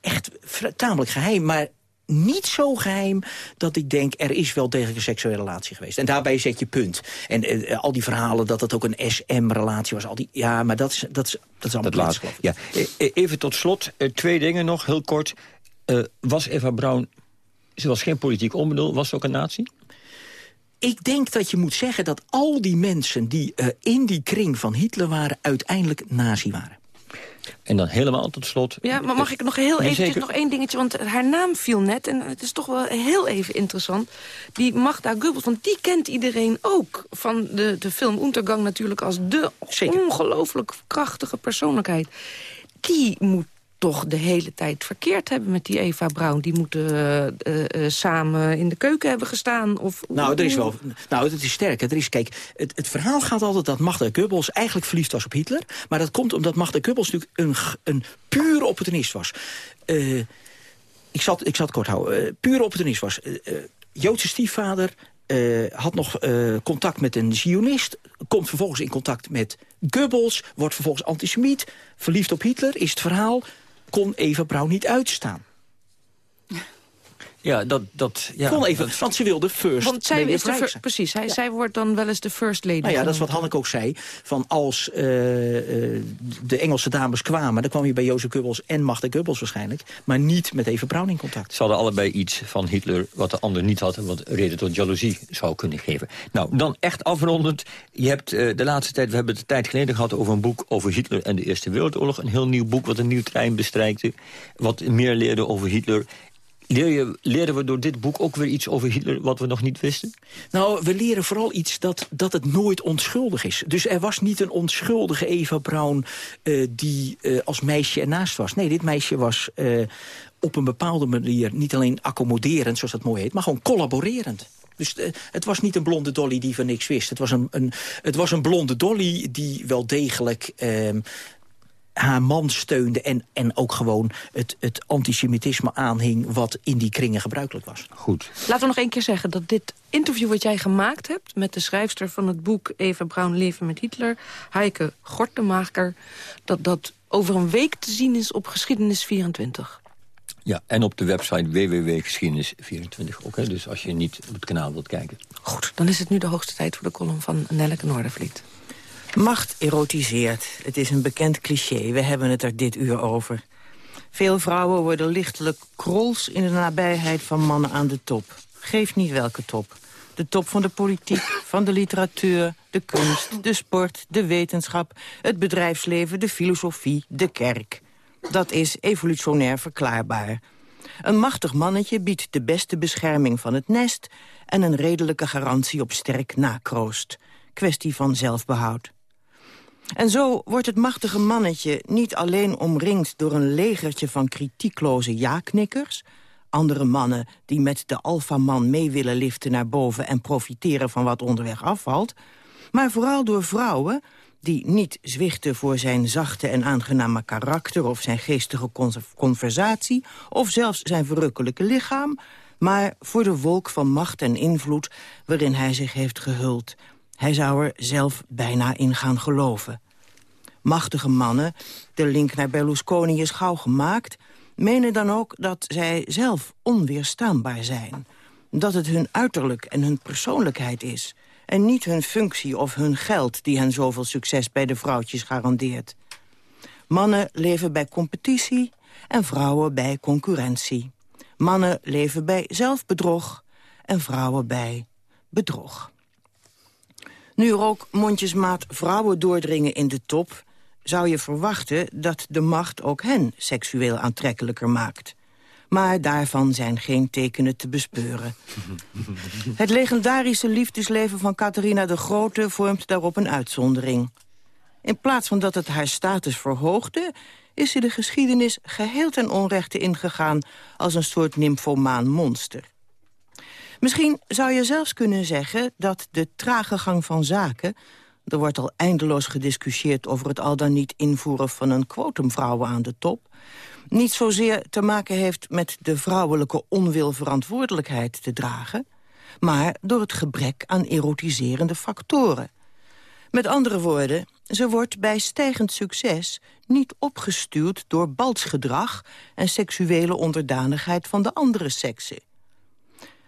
echt tamelijk geheim. Maar niet zo geheim dat ik denk, er is wel degelijk een seksuele relatie geweest. En daarbij zet je punt. En eh, al die verhalen dat het ook een SM-relatie was. Al die, ja, maar dat is, dat is, dat is allemaal Dat laatste. Ja. Eh, eh, Even tot slot, twee dingen nog, heel kort. Was Eva Braun, ze was geen politiek onbedoel, was ze ook een nazi? Ik denk dat je moet zeggen dat al die mensen die in die kring van Hitler waren... uiteindelijk nazi waren. En dan helemaal tot slot... Ja, maar mag ik nog heel Nee, eventjes nog één dingetje? Want haar naam viel net en het is toch wel heel even interessant. Die Magda Goebbels, want die kent iedereen ook. Van de, de film Untergang natuurlijk als de ongelooflijk krachtige persoonlijkheid. Die moet toch de hele tijd verkeerd hebben met die Eva Braun. Die moeten eh, eh, eh, samen in de keuken hebben gestaan. Of, Nou, er is wel, nou, het is sterk. Er is, kijk, het, het verhaal gaat altijd dat Magda Goebbels eigenlijk verliefd was op Hitler. Maar dat komt omdat Magda Goebbels natuurlijk een, een pure opportunist was. Ik, zat, ik zat kort houden. Pure opportunist was. Joodse stiefvader, had nog contact met een zionist... komt vervolgens in contact met Goebbels... wordt vervolgens antisemiet, verliefd op Hitler, is het verhaal... kon Eva Braun niet uitstaan. Ja, dat... dat ja, kon even, dat- want ze wilde first Want zij lady is de fir- Rijks zijn. precies, hij, zij wordt dan wel eens de first lady. Nou ja, dat is wat. Hanneke ook zei. Van als eh, eh, de Engelse dames kwamen... dan kwam je bij Jozef Goebbels en Magda Goebbels waarschijnlijk... maar niet met Eva Braun in contact. Ze hadden allebei iets van Hitler wat de ander niet had... en wat reden tot jaloezie zou kunnen geven. Nou, dan echt afrondend. Je hebt eh, de laatste tijd, we hebben het een tijd geleden gehad... over een boek over Hitler en de Eerste Wereldoorlog. Een heel nieuw boek wat een nieuw trein bestrijkte. Wat meer leerde over Hitler. Leer je, leren we door dit boek ook weer iets over Hitler... wat we nog niet wisten? Nou, we leren vooral iets dat, dat het nooit onschuldig is. Dus er was niet een onschuldige Eva Braun eh, die eh, als meisje ernaast was. Nee, dit meisje was eh, op een bepaalde manier niet alleen accommoderend, zoals dat mooi heet... maar gewoon collaborerend. Dus het was niet een blonde dolly die van niks wist. Het was een, een, het was een blonde dolly die wel degelijk... ehm, haar man steunde en, en ook gewoon het, het antisemitisme aanhing... wat in die kringen gebruikelijk was. Goed. Laten we nog één keer zeggen dat dit interview wat jij gemaakt hebt... met de schrijfster van het boek Eva Braun Leven met Hitler... Heike Gortemaker, dat dat over een week te zien is op Geschiedenis 24. Ja, en op de website www.geschiedenis24 ook. Hè? Dus als je niet op het kanaal wilt kijken. Goed, dan is het nu de hoogste tijd voor de column van Nelleke Noordervliet. Macht erotiseert. Het is een bekend cliché. We hebben het er dit uur over. Veel vrouwen worden lichtelijk krols in de nabijheid van mannen aan de top. Geef niet welke top. De top van de politiek, van de literatuur, de kunst, de sport, de wetenschap... het bedrijfsleven, de filosofie, de kerk. Dat is evolutionair verklaarbaar. Een machtig mannetje biedt de beste bescherming van het nest... en een redelijke garantie op sterk nakroost. Kwestie van zelfbehoud. En zo wordt het machtige mannetje niet alleen omringd door een legertje van kritiekloze ja-knikkers... andere mannen die met de alfaman mee willen liften naar boven... en profiteren van wat onderweg afvalt... maar vooral door vrouwen die niet zwichten voor zijn zachte en aangename karakter... of zijn geestige con- conversatie, of zelfs zijn verrukkelijke lichaam... maar voor de wolk van macht en invloed waarin hij zich heeft gehuld... Hij zou er zelf bijna in gaan geloven. Machtige mannen, de link naar Berlusconi is gauw gemaakt... menen dan ook dat zij zelf onweerstaanbaar zijn. Dat het hun uiterlijk en hun persoonlijkheid is... en niet hun functie of hun geld die hen zoveel succes bij de vrouwtjes garandeert. Mannen leven bij competitie en vrouwen bij concurrentie. Mannen leven bij zelfbedrog en vrouwen bij bedrog. Nu er ook mondjesmaat vrouwen doordringen in de top... zou je verwachten dat de macht ook hen seksueel aantrekkelijker maakt. Maar daarvan zijn geen tekenen te bespeuren. Het legendarische liefdesleven van Catharina de Grote vormt daarop een uitzondering. In plaats van dat het haar status verhoogde... is ze de geschiedenis geheel ten onrechte ingegaan... als een soort nymphomaan monster. Misschien zou je zelfs kunnen zeggen dat de trage gang van zaken... er wordt al eindeloos gediscussieerd over het al dan niet invoeren van een quotumvrouwen aan de top... niet zozeer te maken heeft met de vrouwelijke onwil verantwoordelijkheid te dragen... maar door het gebrek aan erotiserende factoren. Met andere woorden, ze wordt bij stijgend succes niet opgestuurd door balsgedrag en seksuele onderdanigheid van de andere seksen.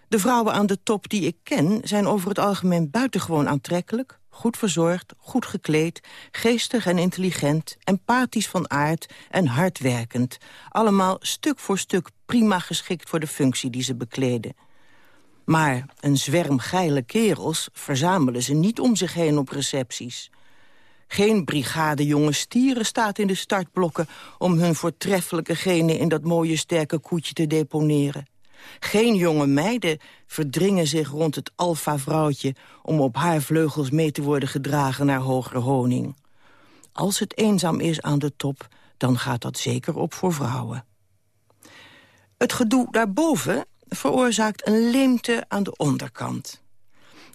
De vrouwen aan de top die ik ken zijn over het algemeen buitengewoon aantrekkelijk, goed verzorgd, goed gekleed, geestig en intelligent, empathisch van aard en hardwerkend. Allemaal stuk voor stuk prima geschikt voor de functie die ze bekleden. Maar een zwerm geile kerels verzamelen ze niet om zich heen op recepties. Geen brigade jonge stieren staat in de startblokken... om hun voortreffelijke genen in dat mooie sterke koetje te deponeren. Geen jonge meiden verdringen zich rond het alfa-vrouwtje... om op haar vleugels mee te worden gedragen naar hogere honing. Als het eenzaam is aan de top, dan gaat dat zeker op voor vrouwen. Het gedoe daarboven veroorzaakt een leemte aan de onderkant.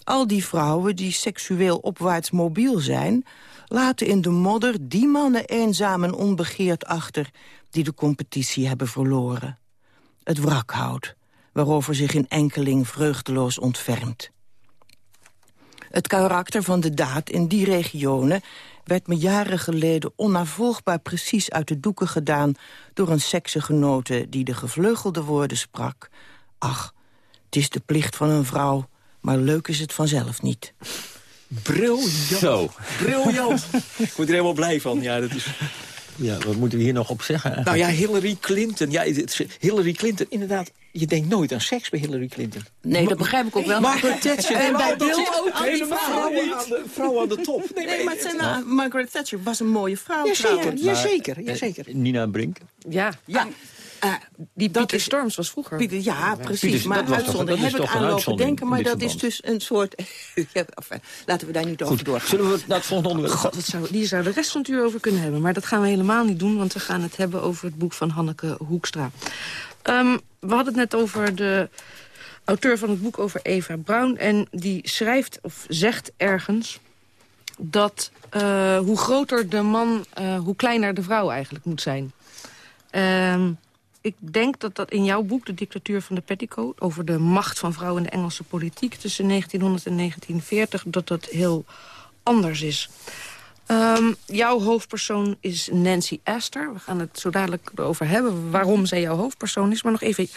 Al die vrouwen die seksueel opwaarts mobiel zijn... laten in de modder die mannen eenzaam en onbegeerd achter... die de competitie hebben verloren. Het wrakhout, waarover zich in enkeling vreugdeloos ontfermt. Het karakter van de daad in die regionen werd me jaren geleden onnavolgbaar precies uit de doeken gedaan... door een seksgenote die de gevleugelde woorden sprak... Ach, het is de plicht van een vrouw, maar leuk is het vanzelf niet. Briljant. Zo. Briljant. Ik word er helemaal blij van. Ja, dat is... Ja, wat moeten we hier nog op zeggen eigenlijk? Nou ja, Hillary Clinton. Ja, Hillary Clinton, inderdaad. Je denkt nooit aan seks bij Hillary Clinton. Nee, dat begrijp ik ook wel. Margaret Thatcher. En bij Bill ook. helemaal Vrouwen aan, de, vrouwen aan de top. Nee, nee maar zijn, nou, Margaret Thatcher was een mooie vrouw ja, trouwens. Ja, zeker, ja, zeker. Nina Brink? Ja, ja. Uh, die Pieter Storms was vroeger. Pieter, ja, precies. Pieter, maar uitzondering heb ik aan lopen denken. Maar dat is dus een soort... ja, enfin, laten we daar niet over doorgaan. Zullen we naar het volgende onderwerp God, dat zou, die zou de rest van het uur over kunnen hebben. Maar dat gaan we helemaal niet doen. Want we gaan het hebben over het boek van Hanneke Hoekstra. Um, we hadden het net over de auteur van het boek over Eva Braun. En die schrijft of zegt ergens dat uh, hoe groter de man, uh, hoe kleiner de vrouw eigenlijk moet zijn. Um, ik denk dat dat in jouw boek, De dictatuur van de petticoat... over de macht van vrouwen in de Engelse politiek tussen 1900 en 1940... dat dat heel anders is. Um, jouw hoofdpersoon is Nancy Astor. We gaan het zo dadelijk erover hebben waarom zij jouw hoofdpersoon is. Maar nog even,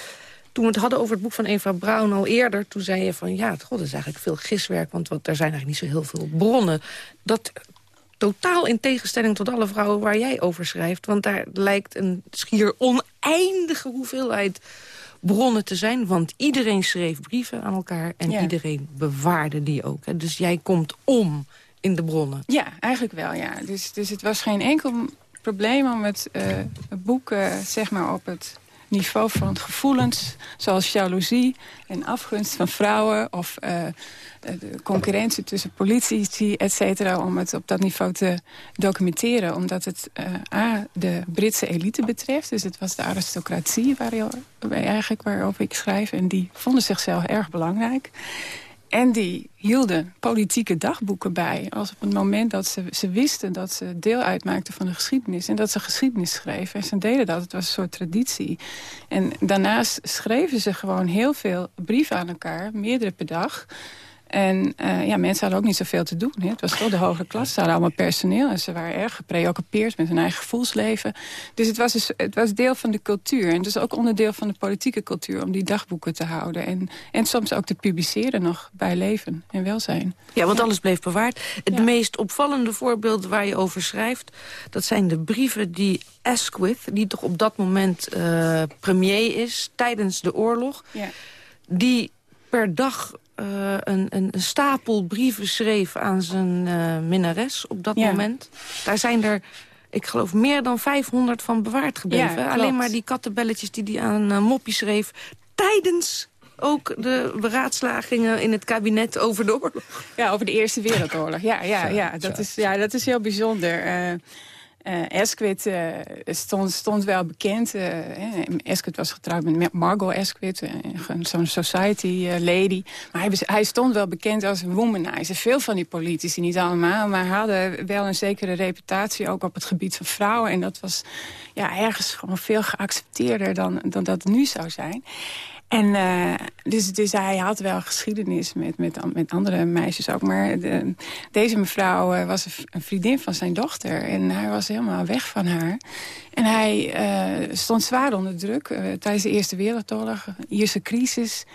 toen we het hadden over het boek van Eva Braun al eerder... toen zei je van, ja, god, is eigenlijk veel giswerk... want er zijn eigenlijk niet zo heel veel bronnen. Dat totaal in tegenstelling tot alle vrouwen waar jij over schrijft. Want daar lijkt een schier oneindige hoeveelheid bronnen te zijn. Want iedereen schreef brieven aan elkaar en iedereen bewaarde die ook. Hè. Dus jij komt om in de bronnen. Ja, eigenlijk wel, ja. Dus, dus het was geen enkel probleem om het, uh, boek uh, zeg maar op het niveau van gevoelens... zoals jaloezie en afgunst van vrouwen... of uh, de concurrentie tussen politici, et cetera... om het op dat niveau te documenteren. Omdat het uh, A, de Britse elite betreft. Dus het was de aristocratie waar, eigenlijk waarover ik schrijf. En die vonden zichzelf erg belangrijk. En die hielden politieke dagboeken bij. Als op het moment dat ze, ze wisten dat ze deel uitmaakten van de geschiedenis. En dat ze geschiedenis schreven. En ze deden dat. Het was een soort traditie. En daarnaast schreven ze gewoon heel veel brieven aan elkaar. Meerdere per dag. En uh, ja, mensen hadden ook niet zoveel te doen. Hè. Het was toch de hogere klas. Ze hadden allemaal personeel. En ze waren erg gepreoccupeerd met hun eigen gevoelsleven. Dus het was, dus, het was deel van de cultuur. En dus ook onderdeel van de politieke cultuur. Om die dagboeken te houden. En, en soms ook te publiceren nog bij leven en welzijn. Ja, want alles bleef bewaard. Het meest opvallende voorbeeld waar je over schrijft... dat zijn de brieven die Asquith, die toch op dat moment uh, premier is... tijdens de oorlog... Ja. die per dag uh, een, een, stapel brieven schreef aan zijn uh, minnares op dat moment. Daar zijn er, ik geloof, meer dan 500 van bewaard gebleven. Ja, Alleen maar die kattenbelletjes die hij aan uh, Moppie schreef... tijdens ook de beraadslagingen in het kabinet over de oorlog. Ja, over de Eerste Wereldoorlog. Ja, ja, ja, dat, is, ja dat is heel bijzonder. Uh, stond, stond wel bekend. Uh, was getrouwd met Margot Esquith, zo'n society lady. Maar hij, hij, stond wel bekend als een womanizer. Veel van die politici, niet allemaal, maar hadden wel een zekere reputatie... ook op het gebied van vrouwen. En dat was ja, ergens gewoon veel geaccepteerder dan, dan dat het nu zou zijn. En uh, dus, dus hij had wel geschiedenis met, met, met andere meisjes ook. Maar de, deze mevrouw uh, was een vriendin van zijn dochter. En hij was helemaal weg van haar. En hij uh, stond zwaar onder druk tijdens de Eerste Wereldoorlog. Ierse crisis.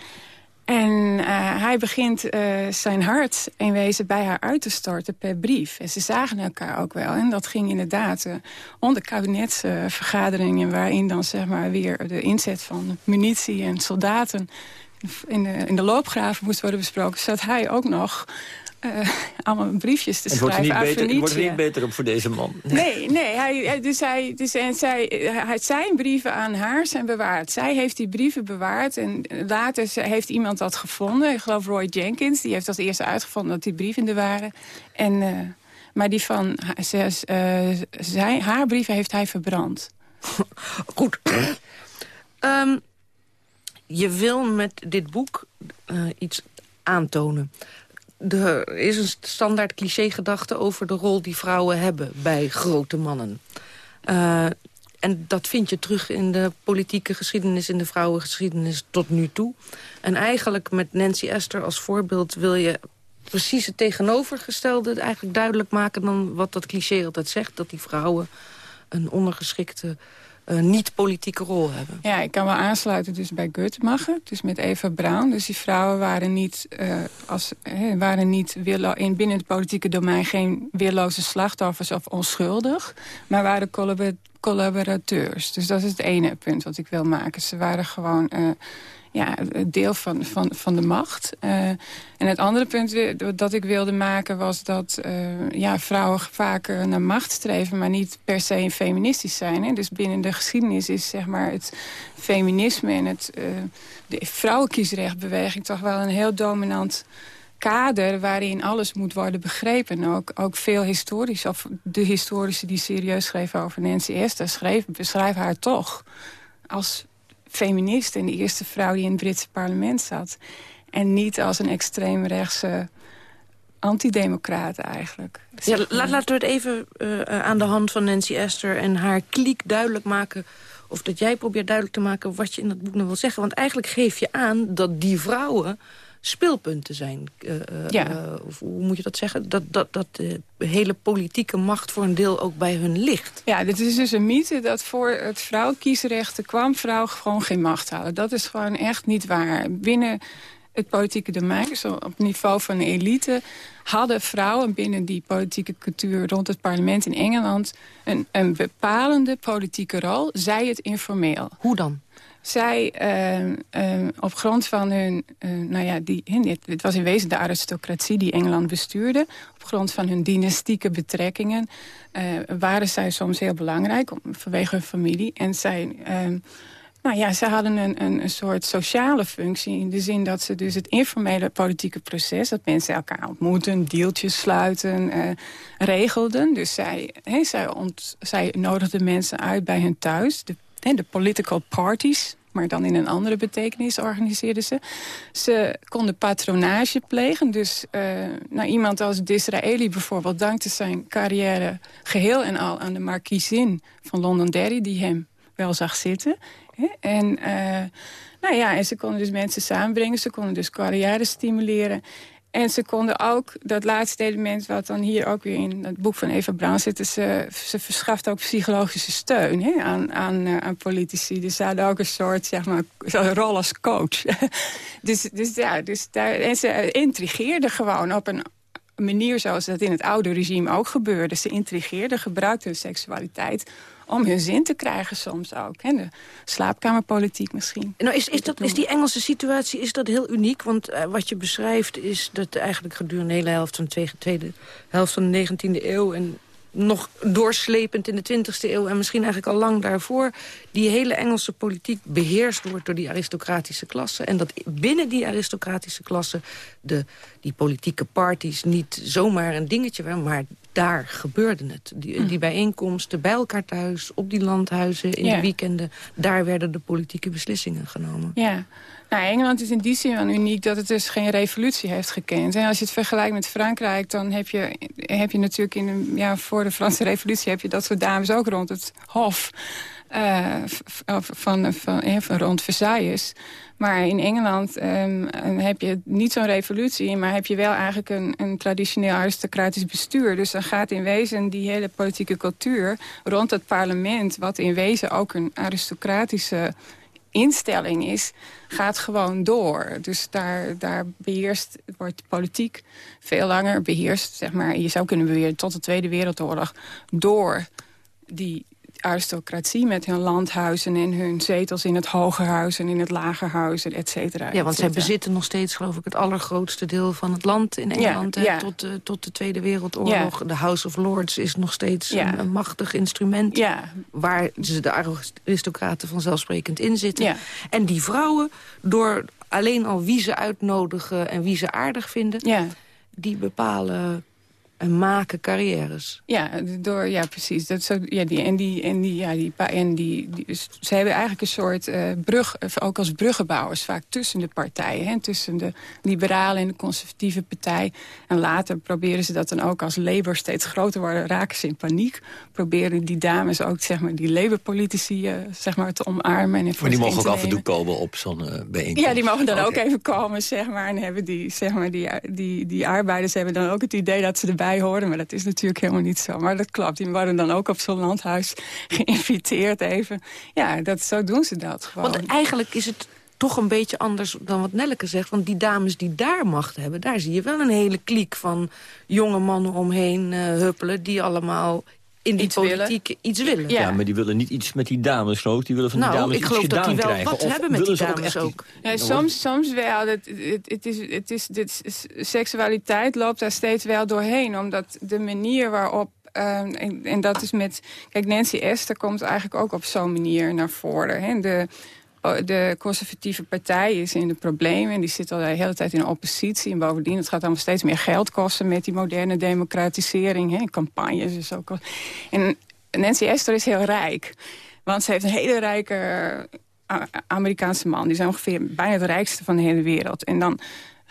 En uh, hij begint uh, zijn hart in wezen bij haar uit te storten per brief. En ze zagen elkaar ook wel. En dat ging inderdaad uh, onder kabinetsvergaderingen... waarin dan zeg maar weer de inzet van munitie en soldaten... in de, in de loopgraven moest worden besproken... zat hij ook nog uh, allemaal briefjes te schrijven aan Het wordt er niet beter op voor deze man. Nee, nee. Hij, dus hij, dus, en zij, hij, zijn brieven aan haar zijn bewaard. Zij heeft die brieven bewaard. En later heeft iemand dat gevonden. Ik geloof Roy Jenkins. Die heeft als eerste uitgevonden dat die brieven er waren. En, uh, maar die van ze, uh, zij, haar brieven heeft hij verbrand. Goed. um, je wil met dit boek iets aantonen er is een standaard cliché-gedachte over de rol die vrouwen hebben bij grote mannen. Uh, en dat vind je terug in de politieke geschiedenis, in de vrouwengeschiedenis tot nu toe. En eigenlijk met Nancy Esther als voorbeeld wil je precies het tegenovergestelde eigenlijk duidelijk maken dan wat dat cliché altijd zegt. Dat die vrouwen een ondergeschikte uh, niet-politieke rol hebben. Ja, ik kan wel aansluiten dus bij Göttemacher, dus met Eva Braun. Dus die vrouwen waren niet, uh, als, waren niet in, binnen het politieke domein geen weerloze slachtoffers of onschuldig, maar waren collaborateurs. Dus dat is het ene punt wat ik wil maken. Ze waren gewoon... Uh, ja, deel van, van, van de macht. Uh, en het andere punt dat ik wilde maken was dat uh, ja, vrouwen vaak naar macht streven... maar niet per se feministisch zijn. Hè. Dus binnen de geschiedenis is zeg maar, het feminisme en het, uh, de vrouwenkiesrechtbeweging... toch wel een heel dominant kader waarin alles moet worden begrepen. Ook, ook veel historisch, of de historici die serieus schreven over Nancy Esther... Beschrijven haar toch als feminist en de eerste vrouw die in het Britse parlement zat. En niet als een extreemrechtse antidemocraat eigenlijk. Ja, laat, laten we het even uh, aan de hand van Nancy Esther en haar kliek duidelijk maken... of dat jij probeert duidelijk te maken wat je in dat boek nou wil zeggen. Want eigenlijk geef je aan dat die vrouwen speelpunten zijn. Uh, ja. Uh, hoe moet je dat zeggen? Dat, dat, dat de hele politieke macht voor een deel ook bij hun ligt. Ja, dit is dus een mythe dat voor het vrouwenkiesrechten kwam vrouw gewoon geen macht halen. Dat is gewoon echt niet waar. Binnen het politieke domein, dus op niveau van de elite... hadden vrouwen binnen die politieke cultuur rond het parlement in Engeland... een, een bepalende politieke rol, zij het informeel. Hoe dan? Zij uh, op grond van hun, uh, nou ja, die, het was in wezen de aristocratie die Engeland bestuurde. Op grond van hun dynastieke betrekkingen uh, waren zij soms heel belangrijk vanwege hun familie. En zij, ehm, nou ja, ze hadden een, een, een, soort sociale functie in de zin dat ze dus het informele politieke proces, dat mensen elkaar ontmoeten, deeltjes sluiten, regelden. Dus zij, zij, zij nodigden mensen uit bij hun thuis, de de political parties maar dan in een andere betekenis organiseerden ze. Ze konden patronage plegen. Dus uh, nou, iemand als Disraeli bijvoorbeeld dankte zijn carrière geheel en al aan de markiezin van Londonderry... die hem wel zag zitten. En, uh, nou ja, en ze konden dus mensen samenbrengen. Ze konden dus carrière stimuleren. En ze konden ook, dat laatste element wat dan hier ook weer in het boek van Eva Braun zit... ze, ze verschaft ook psychologische steun hè, aan, aan, uh, aan politici. Dus ze hadden ook een soort, zeg maar, rol als coach. dus, dus ja, dus daar, en ze intrigeerden gewoon op een manier zoals dat in het oude regime ook gebeurde. Ze intrigeerden, gebruikten hun seksualiteit om hun zin te krijgen soms ook. Hè? De slaapkamerpolitiek misschien. Nou, is, is, dat, is die Engelse situatie is dat heel uniek? Want uh, wat je beschrijft is dat eigenlijk gedurende de hele helft van de tweede, helft van de 19e eeuw... en nog doorslepend in de 20e eeuw... en misschien eigenlijk al lang daarvoor... die hele Engelse politiek beheerst wordt door die aristocratische klasse. En dat binnen die aristocratische klasse... De, die politieke parties niet zomaar een dingetje waren... maar daar gebeurde het. Die, hm. die bijeenkomsten bij elkaar thuis, op die landhuizen, in de weekenden... daar werden de politieke beslissingen genomen. Ja. Nou, Engeland is in die zin uniek dat het dus geen revolutie heeft gekend. En als je het vergelijkt met Frankrijk, dan heb je, heb je natuurlijk in ja, voor de Franse revolutie heb je dat soort dames ook rond het hof. Uh, van, van, rond Versailles. Maar in Engeland um, heb je niet zo'n revolutie... maar heb je wel eigenlijk een, een traditioneel aristocratisch bestuur. Dus dan gaat in wezen die hele politieke cultuur rond het parlement... wat in wezen ook een aristocratische instelling is, gaat gewoon door. Dus daar, daar beheerst, wordt politiek veel langer beheerst, zeg maar, je zou kunnen beweren tot de Tweede Wereldoorlog, door die aristocratie met hun landhuizen en hun zetels in het Hogerhuis en in het Lagerhuis, et cetera. Ja, want zij bezitten nog steeds, geloof ik, het allergrootste deel van het land in Engeland. Ja, Tot, de, tot de Tweede Wereldoorlog. De House of Lords is nog steeds een, machtig instrument waar ze de aristocraten vanzelfsprekend in zitten. En die vrouwen, door alleen al wie ze uitnodigen en wie ze aardig vinden, die bepalen en maken carrières. Ja, door, ja precies. Dat zo, ja, die, en die, en die, ja, die, en die, die ze hebben eigenlijk een soort uh, brug, ook als bruggenbouwers vaak tussen de partijen. Hè, tussen de liberale en de conservatieve partij. En later proberen ze dat dan ook als Labour steeds groter worden, raken ze in paniek. Proberen die dames ook, zeg maar, die Labour-politici uh, zeg maar, te omarmen. En maar die mogen ook af en toe komen op zo'n uh, bijeenkomst? Ja, die mogen dan ook even komen, zeg maar. En hebben die, zeg maar, die, die, die arbeiders hebben dan ook het idee dat ze erbij horen. Maar dat is natuurlijk helemaal niet zo. Maar dat klopt. Die worden dan ook op zo'n landhuis geïnviteerd even. Ja, dat, zo doen ze dat gewoon. Want eigenlijk is het toch een beetje anders dan wat Nelleke zegt. Want die dames die daar macht hebben... daar zie je wel een hele kliek van jonge mannen omheen uh, huppelen... die allemaal in die iets politiek willen. iets willen. Ja. maar die willen niet iets met die dames, geloof Die willen van nou, die dames ik geloof dat die wel wat hebben met die dames ook. ook. Ja, soms, soms wel. Het, het, het, is, het is, dit, seksualiteit loopt daar steeds wel doorheen. Omdat de manier waarop ehm, en, en, dat is met... Kijk, Nancy Esther komt eigenlijk ook op zo'n manier naar voren. Hè? De, de conservatieve partij is in de problemen. En die zit al de hele tijd in oppositie. En bovendien, het gaat allemaal steeds meer geld kosten... met die moderne democratisering. Hè, campagnes is ook al. En Nancy Esther is heel rijk. Want ze heeft een hele rijke Amerikaanse man. Die zijn ongeveer bijna het rijkste van de hele wereld. En dan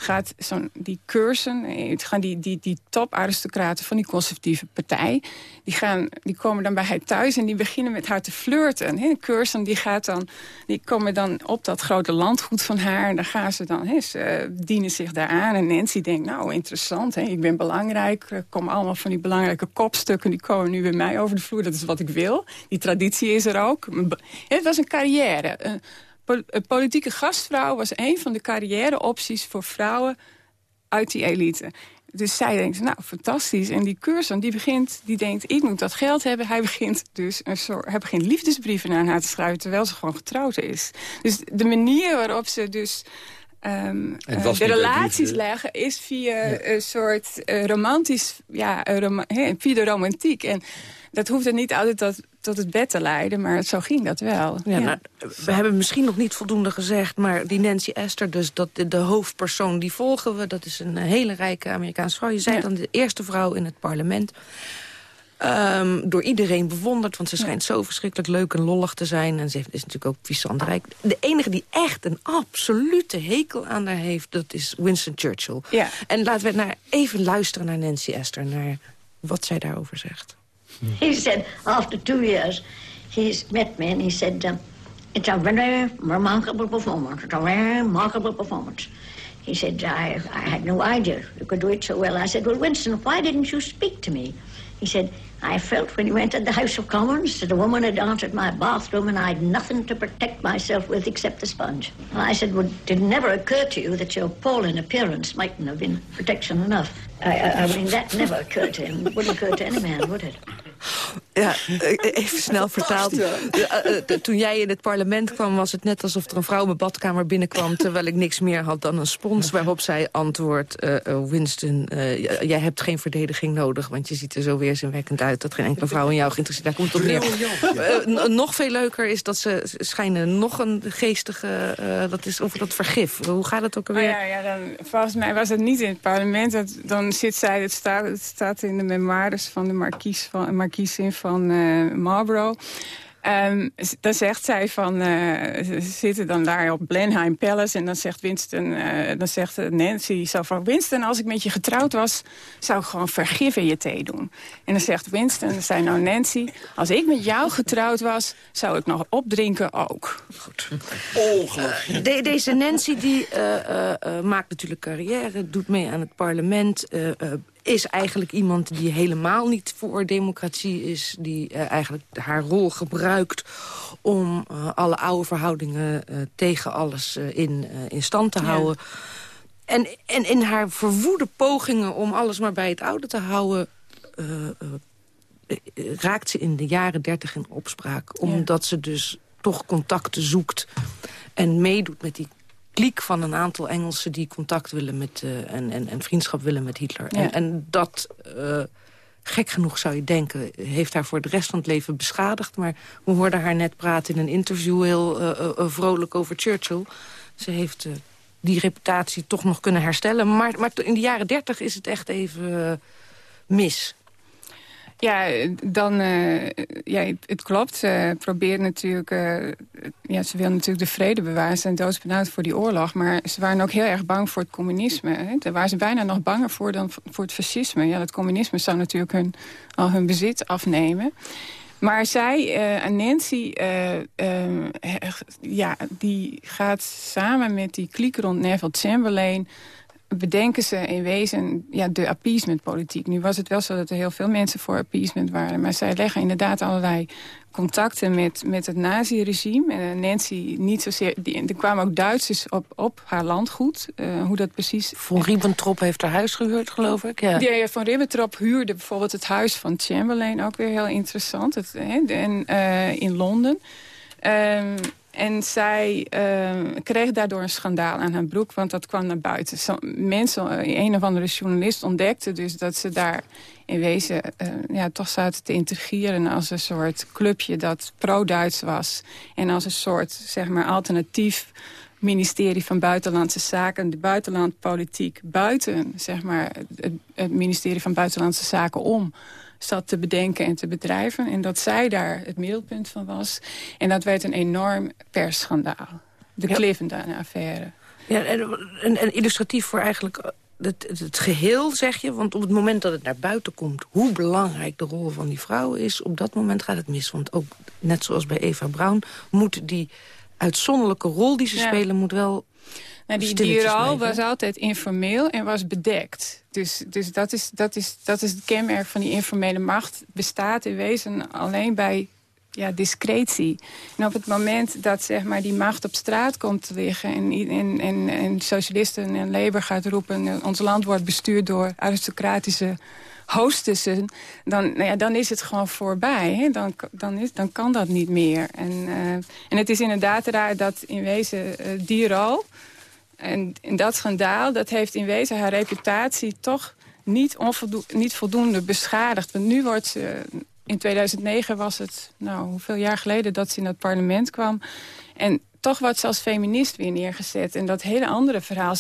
gaat zo'n die cursen, eh, gaan die, die, die top-aristocraten van die conservatieve partij, die, gaan, die komen dan bij haar thuis en die beginnen met haar te flirten. He, cursen die, gaat dan, die komen dan op dat grote landgoed van haar en dan gaan ze dan, he, ze dienen zich daar aan. En Nancy denkt, nou interessant, ik ben belangrijk, er komen allemaal van die belangrijke kopstukken, die komen nu bij mij over de vloer, dat is wat ik wil. Die traditie is er ook. Het was een carrière, politieke gastvrouw was een van de carrièreopties voor vrouwen uit die elite. Dus zij denkt, nou, fantastisch. En die cursus, die begint, die denkt, ik moet dat geld hebben. Hij begint dus een soort, hij begint liefdesbrieven naar haar te schrijven... terwijl ze gewoon getrouwd is. Dus de manier waarop ze dus um, de relaties leggen... is via een soort uh, romantisch, ja, rom via de romantiek. En dat hoeft er niet altijd tot, tot het bed te leiden, maar zo ging dat wel. Ja, Nou, we hebben misschien nog niet voldoende gezegd... maar die Nancy Esther, dus dat de, de hoofdpersoon, die volgen we... dat is een hele rijke Amerikaanse vrouw. Je zei dan de eerste vrouw in het parlement... Um, door iedereen bewonderd, want ze schijnt zo verschrikkelijk leuk en lollig te zijn. En ze is natuurlijk ook puissant rijk. De enige die echt een absolute hekel aan haar heeft, dat is Winston Churchill. Ja. En laten we naar, even luisteren naar Nancy Esther, naar wat zij daarover zegt. He said, after two years, he's met me and he said, um, it's a very remarkable performance. It's a very remarkable performance. He said, I, I had no idea you could do it so well. I said, well, Winston, why didn't you speak to me? He said, I felt when you entered the House of Commons that a woman had entered my bathroom and I'd nothing to protect myself with except the sponge. I said, well, did it never occur to you that your appalling appearance mightn't have been protection enough? I, I, I mean, that never occurred to him. It wouldn't occur to any man, would it? Ja, even snel vertaald. Toen jij in het parlement kwam, was het net alsof er een vrouw mijn badkamer binnenkwam... terwijl ik niks meer had dan een spons. Waarop zij antwoordt, Winston, jij hebt geen verdediging nodig... want je ziet er zo weerzinwekkend uit dat geen enkele vrouw in jou geïnteresseerd Daar komt het op neer. nog veel leuker is dat ze schijnen nog een geestige... dat is over dat vergif. Hoe gaat het ook alweer? Oh ja, ja dan, volgens mij was het niet in het parlement. Dat, dan zit zij, het staat, het staat in de memoires van de markies van, markiesin van uh, Marlborough. Um, dan zegt zij van, uh, ze zitten dan daar op Blenheim Palace... en dan zegt Winston, uh, dan zegt Nancy zo van... Winston, als ik met je getrouwd was, zou ik gewoon vergif in je thee doen. En dan zegt Winston, dan zei nou Nancy... als ik met jou getrouwd was, zou ik nog opdrinken ook. Goed. Ongelooflijk. De, deze Nancy die maakt natuurlijk carrière, doet mee aan het parlement is eigenlijk iemand die helemaal niet voor democratie is. Die uh, eigenlijk haar rol gebruikt om uh, alle oude verhoudingen uh, tegen alles in, in stand te houden. En, en in haar verwoede pogingen om alles maar bij het oude te houden... raakt ze in de jaren dertig in opspraak. Omdat ze dus toch contacten zoekt en meedoet met die kliek van een aantal Engelsen die contact willen met uh, en, en, en, vriendschap willen met Hitler. En, en, dat, uh, gek genoeg zou je denken, heeft haar voor de rest van het leven beschadigd. Maar we hoorden haar net praten in een interview heel uh, vrolijk over Churchill. Ze heeft die reputatie toch nog kunnen herstellen. Maar, maar in de jaren dertig is het echt even mis. Ja, dan, uh, ja, het klopt. Ze probeert natuurlijk, uh, ja, ze wil natuurlijk de vrede bewaren. Ze zijn doodsbenauwd voor die oorlog. Maar ze waren ook heel erg bang voor het communisme. Hè. Daar waren ze bijna nog banger voor dan voor het fascisme. Ja, het communisme zou natuurlijk hun, al hun bezit afnemen. Maar zij, uh, Nancy, ja, die gaat samen met die kliek rond Neville Chamberlain bedenken ze in wezen ja, de appeasementpolitiek. Nu was het wel zo dat er heel veel mensen voor appeasement waren. Maar zij leggen inderdaad allerlei contacten met, met het nazi-regime. En Nancy niet zozeer... Die, er kwamen ook Duitsers op, op haar landgoed. Uh, hoe dat precies... Von Ribbentrop heeft haar huis gehuurd, geloof ik. Ja. ja, Von Ribbentrop huurde bijvoorbeeld het huis van Chamberlain. Ook weer heel interessant. Het, hè, en, uh, in Londen. Um, en zij uh, kreeg daardoor een schandaal aan haar broek, want dat kwam naar buiten. Zo, mensen, een of andere journalist ontdekte dus dat ze daar in wezen uh, ja, toch zaten te integreren als een soort clubje dat pro-Duits was. En als een soort zeg maar, alternatief ministerie van Buitenlandse Zaken, de buitenlandpolitiek buiten zeg maar, het ministerie van Buitenlandse Zaken om zat te bedenken en te bedrijven. En dat zij daar het middelpunt van was. En dat werd een enorm persschandaal. De ja. Clivenden-affaire. Ja, en, en, illustratief voor eigenlijk het, het, geheel, zeg je. Want op het moment dat het naar buiten komt... hoe belangrijk de rol van die vrouw is... op dat moment gaat het mis. Want ook, net zoals bij Eva Braun... moet die uitzonderlijke rol die ze ja. spelen... moet wel nou, die dieraal was altijd informeel en was bedekt. Dus, dus dat, is, dat, is, dat is het kenmerk van die informele macht. Bestaat in wezen alleen bij ja, discretie. En op het moment dat zeg maar, die macht op straat komt te liggen... en, en, en, en socialisten en Labour gaat roepen... ons land wordt bestuurd door aristocratische hostessen... dan, nou ja, dan is het gewoon voorbij. Hè? Dan, dan, is, dan kan dat niet meer. En, uh, en het is inderdaad raar dat in wezen uh, die rol en, in dat schandaal, dat heeft in wezen haar reputatie toch niet, niet voldoende beschadigd. Want nu wordt ze, in 2009 was het, nou, hoeveel jaar geleden dat ze in het parlement kwam. En toch wordt ze als feminist weer neergezet. En dat hele andere verhaal,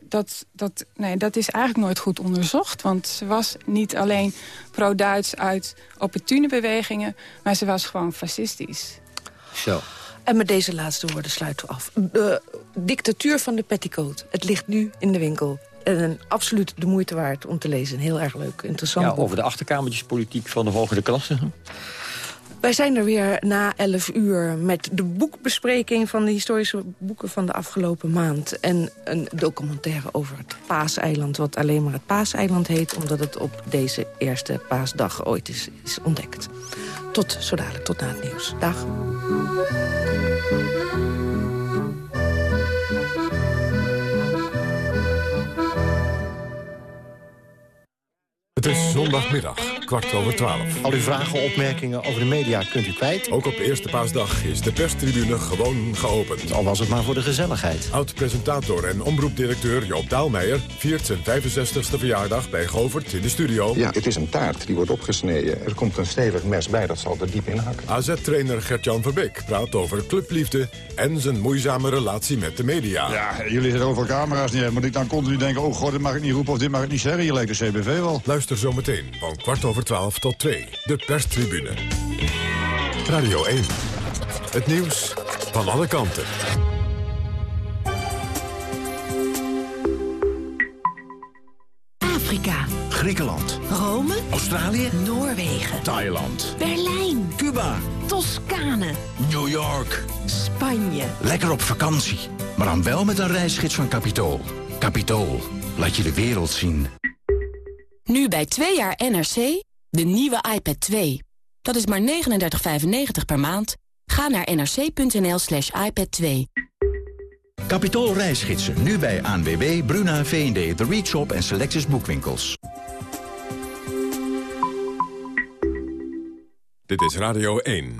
dat, dat, nee, dat is eigenlijk nooit goed onderzocht. Want ze was niet alleen pro-Duits uit opportune bewegingen... maar ze was gewoon fascistisch. Zo. En met deze laatste woorden sluiten we af. De dictatuur van de petticoat. Het ligt nu in de winkel. En absoluut de moeite waard om te lezen. Heel erg leuk, interessant ja, Over de achterkamertjespolitiek van de hogere klasse. Wij zijn er weer na 11 uur met de boekbespreking van de historische boeken van de afgelopen maand. En een documentaire over het Paaseiland, wat alleen maar het Paaseiland heet... omdat het op deze eerste paasdag ooit is, is ontdekt. Tot zo tot na het nieuws. Dag. Het is Zondagmiddag, kwart over twaalf. Al uw vragen, opmerkingen over de media kunt u kwijt. Ook op Eerste Paasdag is de perstribune gewoon geopend. Al was het maar voor de gezelligheid. Oud-presentator en omroepdirecteur Joop Daalmeijer... viert zijn 65ste verjaardag bij Govert in de studio. Ja, het is een taart, die wordt opgesneden. Er komt een stevig mes bij, dat zal er diep in hakken. AZ-trainer Gert-Jan Verbeek praat over clubliefde... en zijn moeizame relatie met de media. Ja, jullie zitten over camera's neer. Moet ik dan continu denken... oh god, dit mag ik niet roepen of dit mag ik niet zeggen. Je lijkt de CBV wel. Luister zometeen van kwart over twaalf tot twee. De perstribune. Radio 1. Het nieuws van alle kanten. Afrika. Griekenland. Rome. Australië. Noorwegen. Thailand. Berlijn. Cuba. Toscane. New York. Spanje. Lekker op vakantie. Maar dan wel met een reisgids van Capitool. Capitool. Laat je de wereld zien. Nu bij 2 jaar NRC. De nieuwe iPad 2. Dat is maar 39,95 per maand. Ga naar nrc.nl slash iPad 2. Capitool reisgidsen. Nu bij ANWB, Bruna, V&D, The Reach Shop en Selectus Boekwinkels. Dit is Radio 1.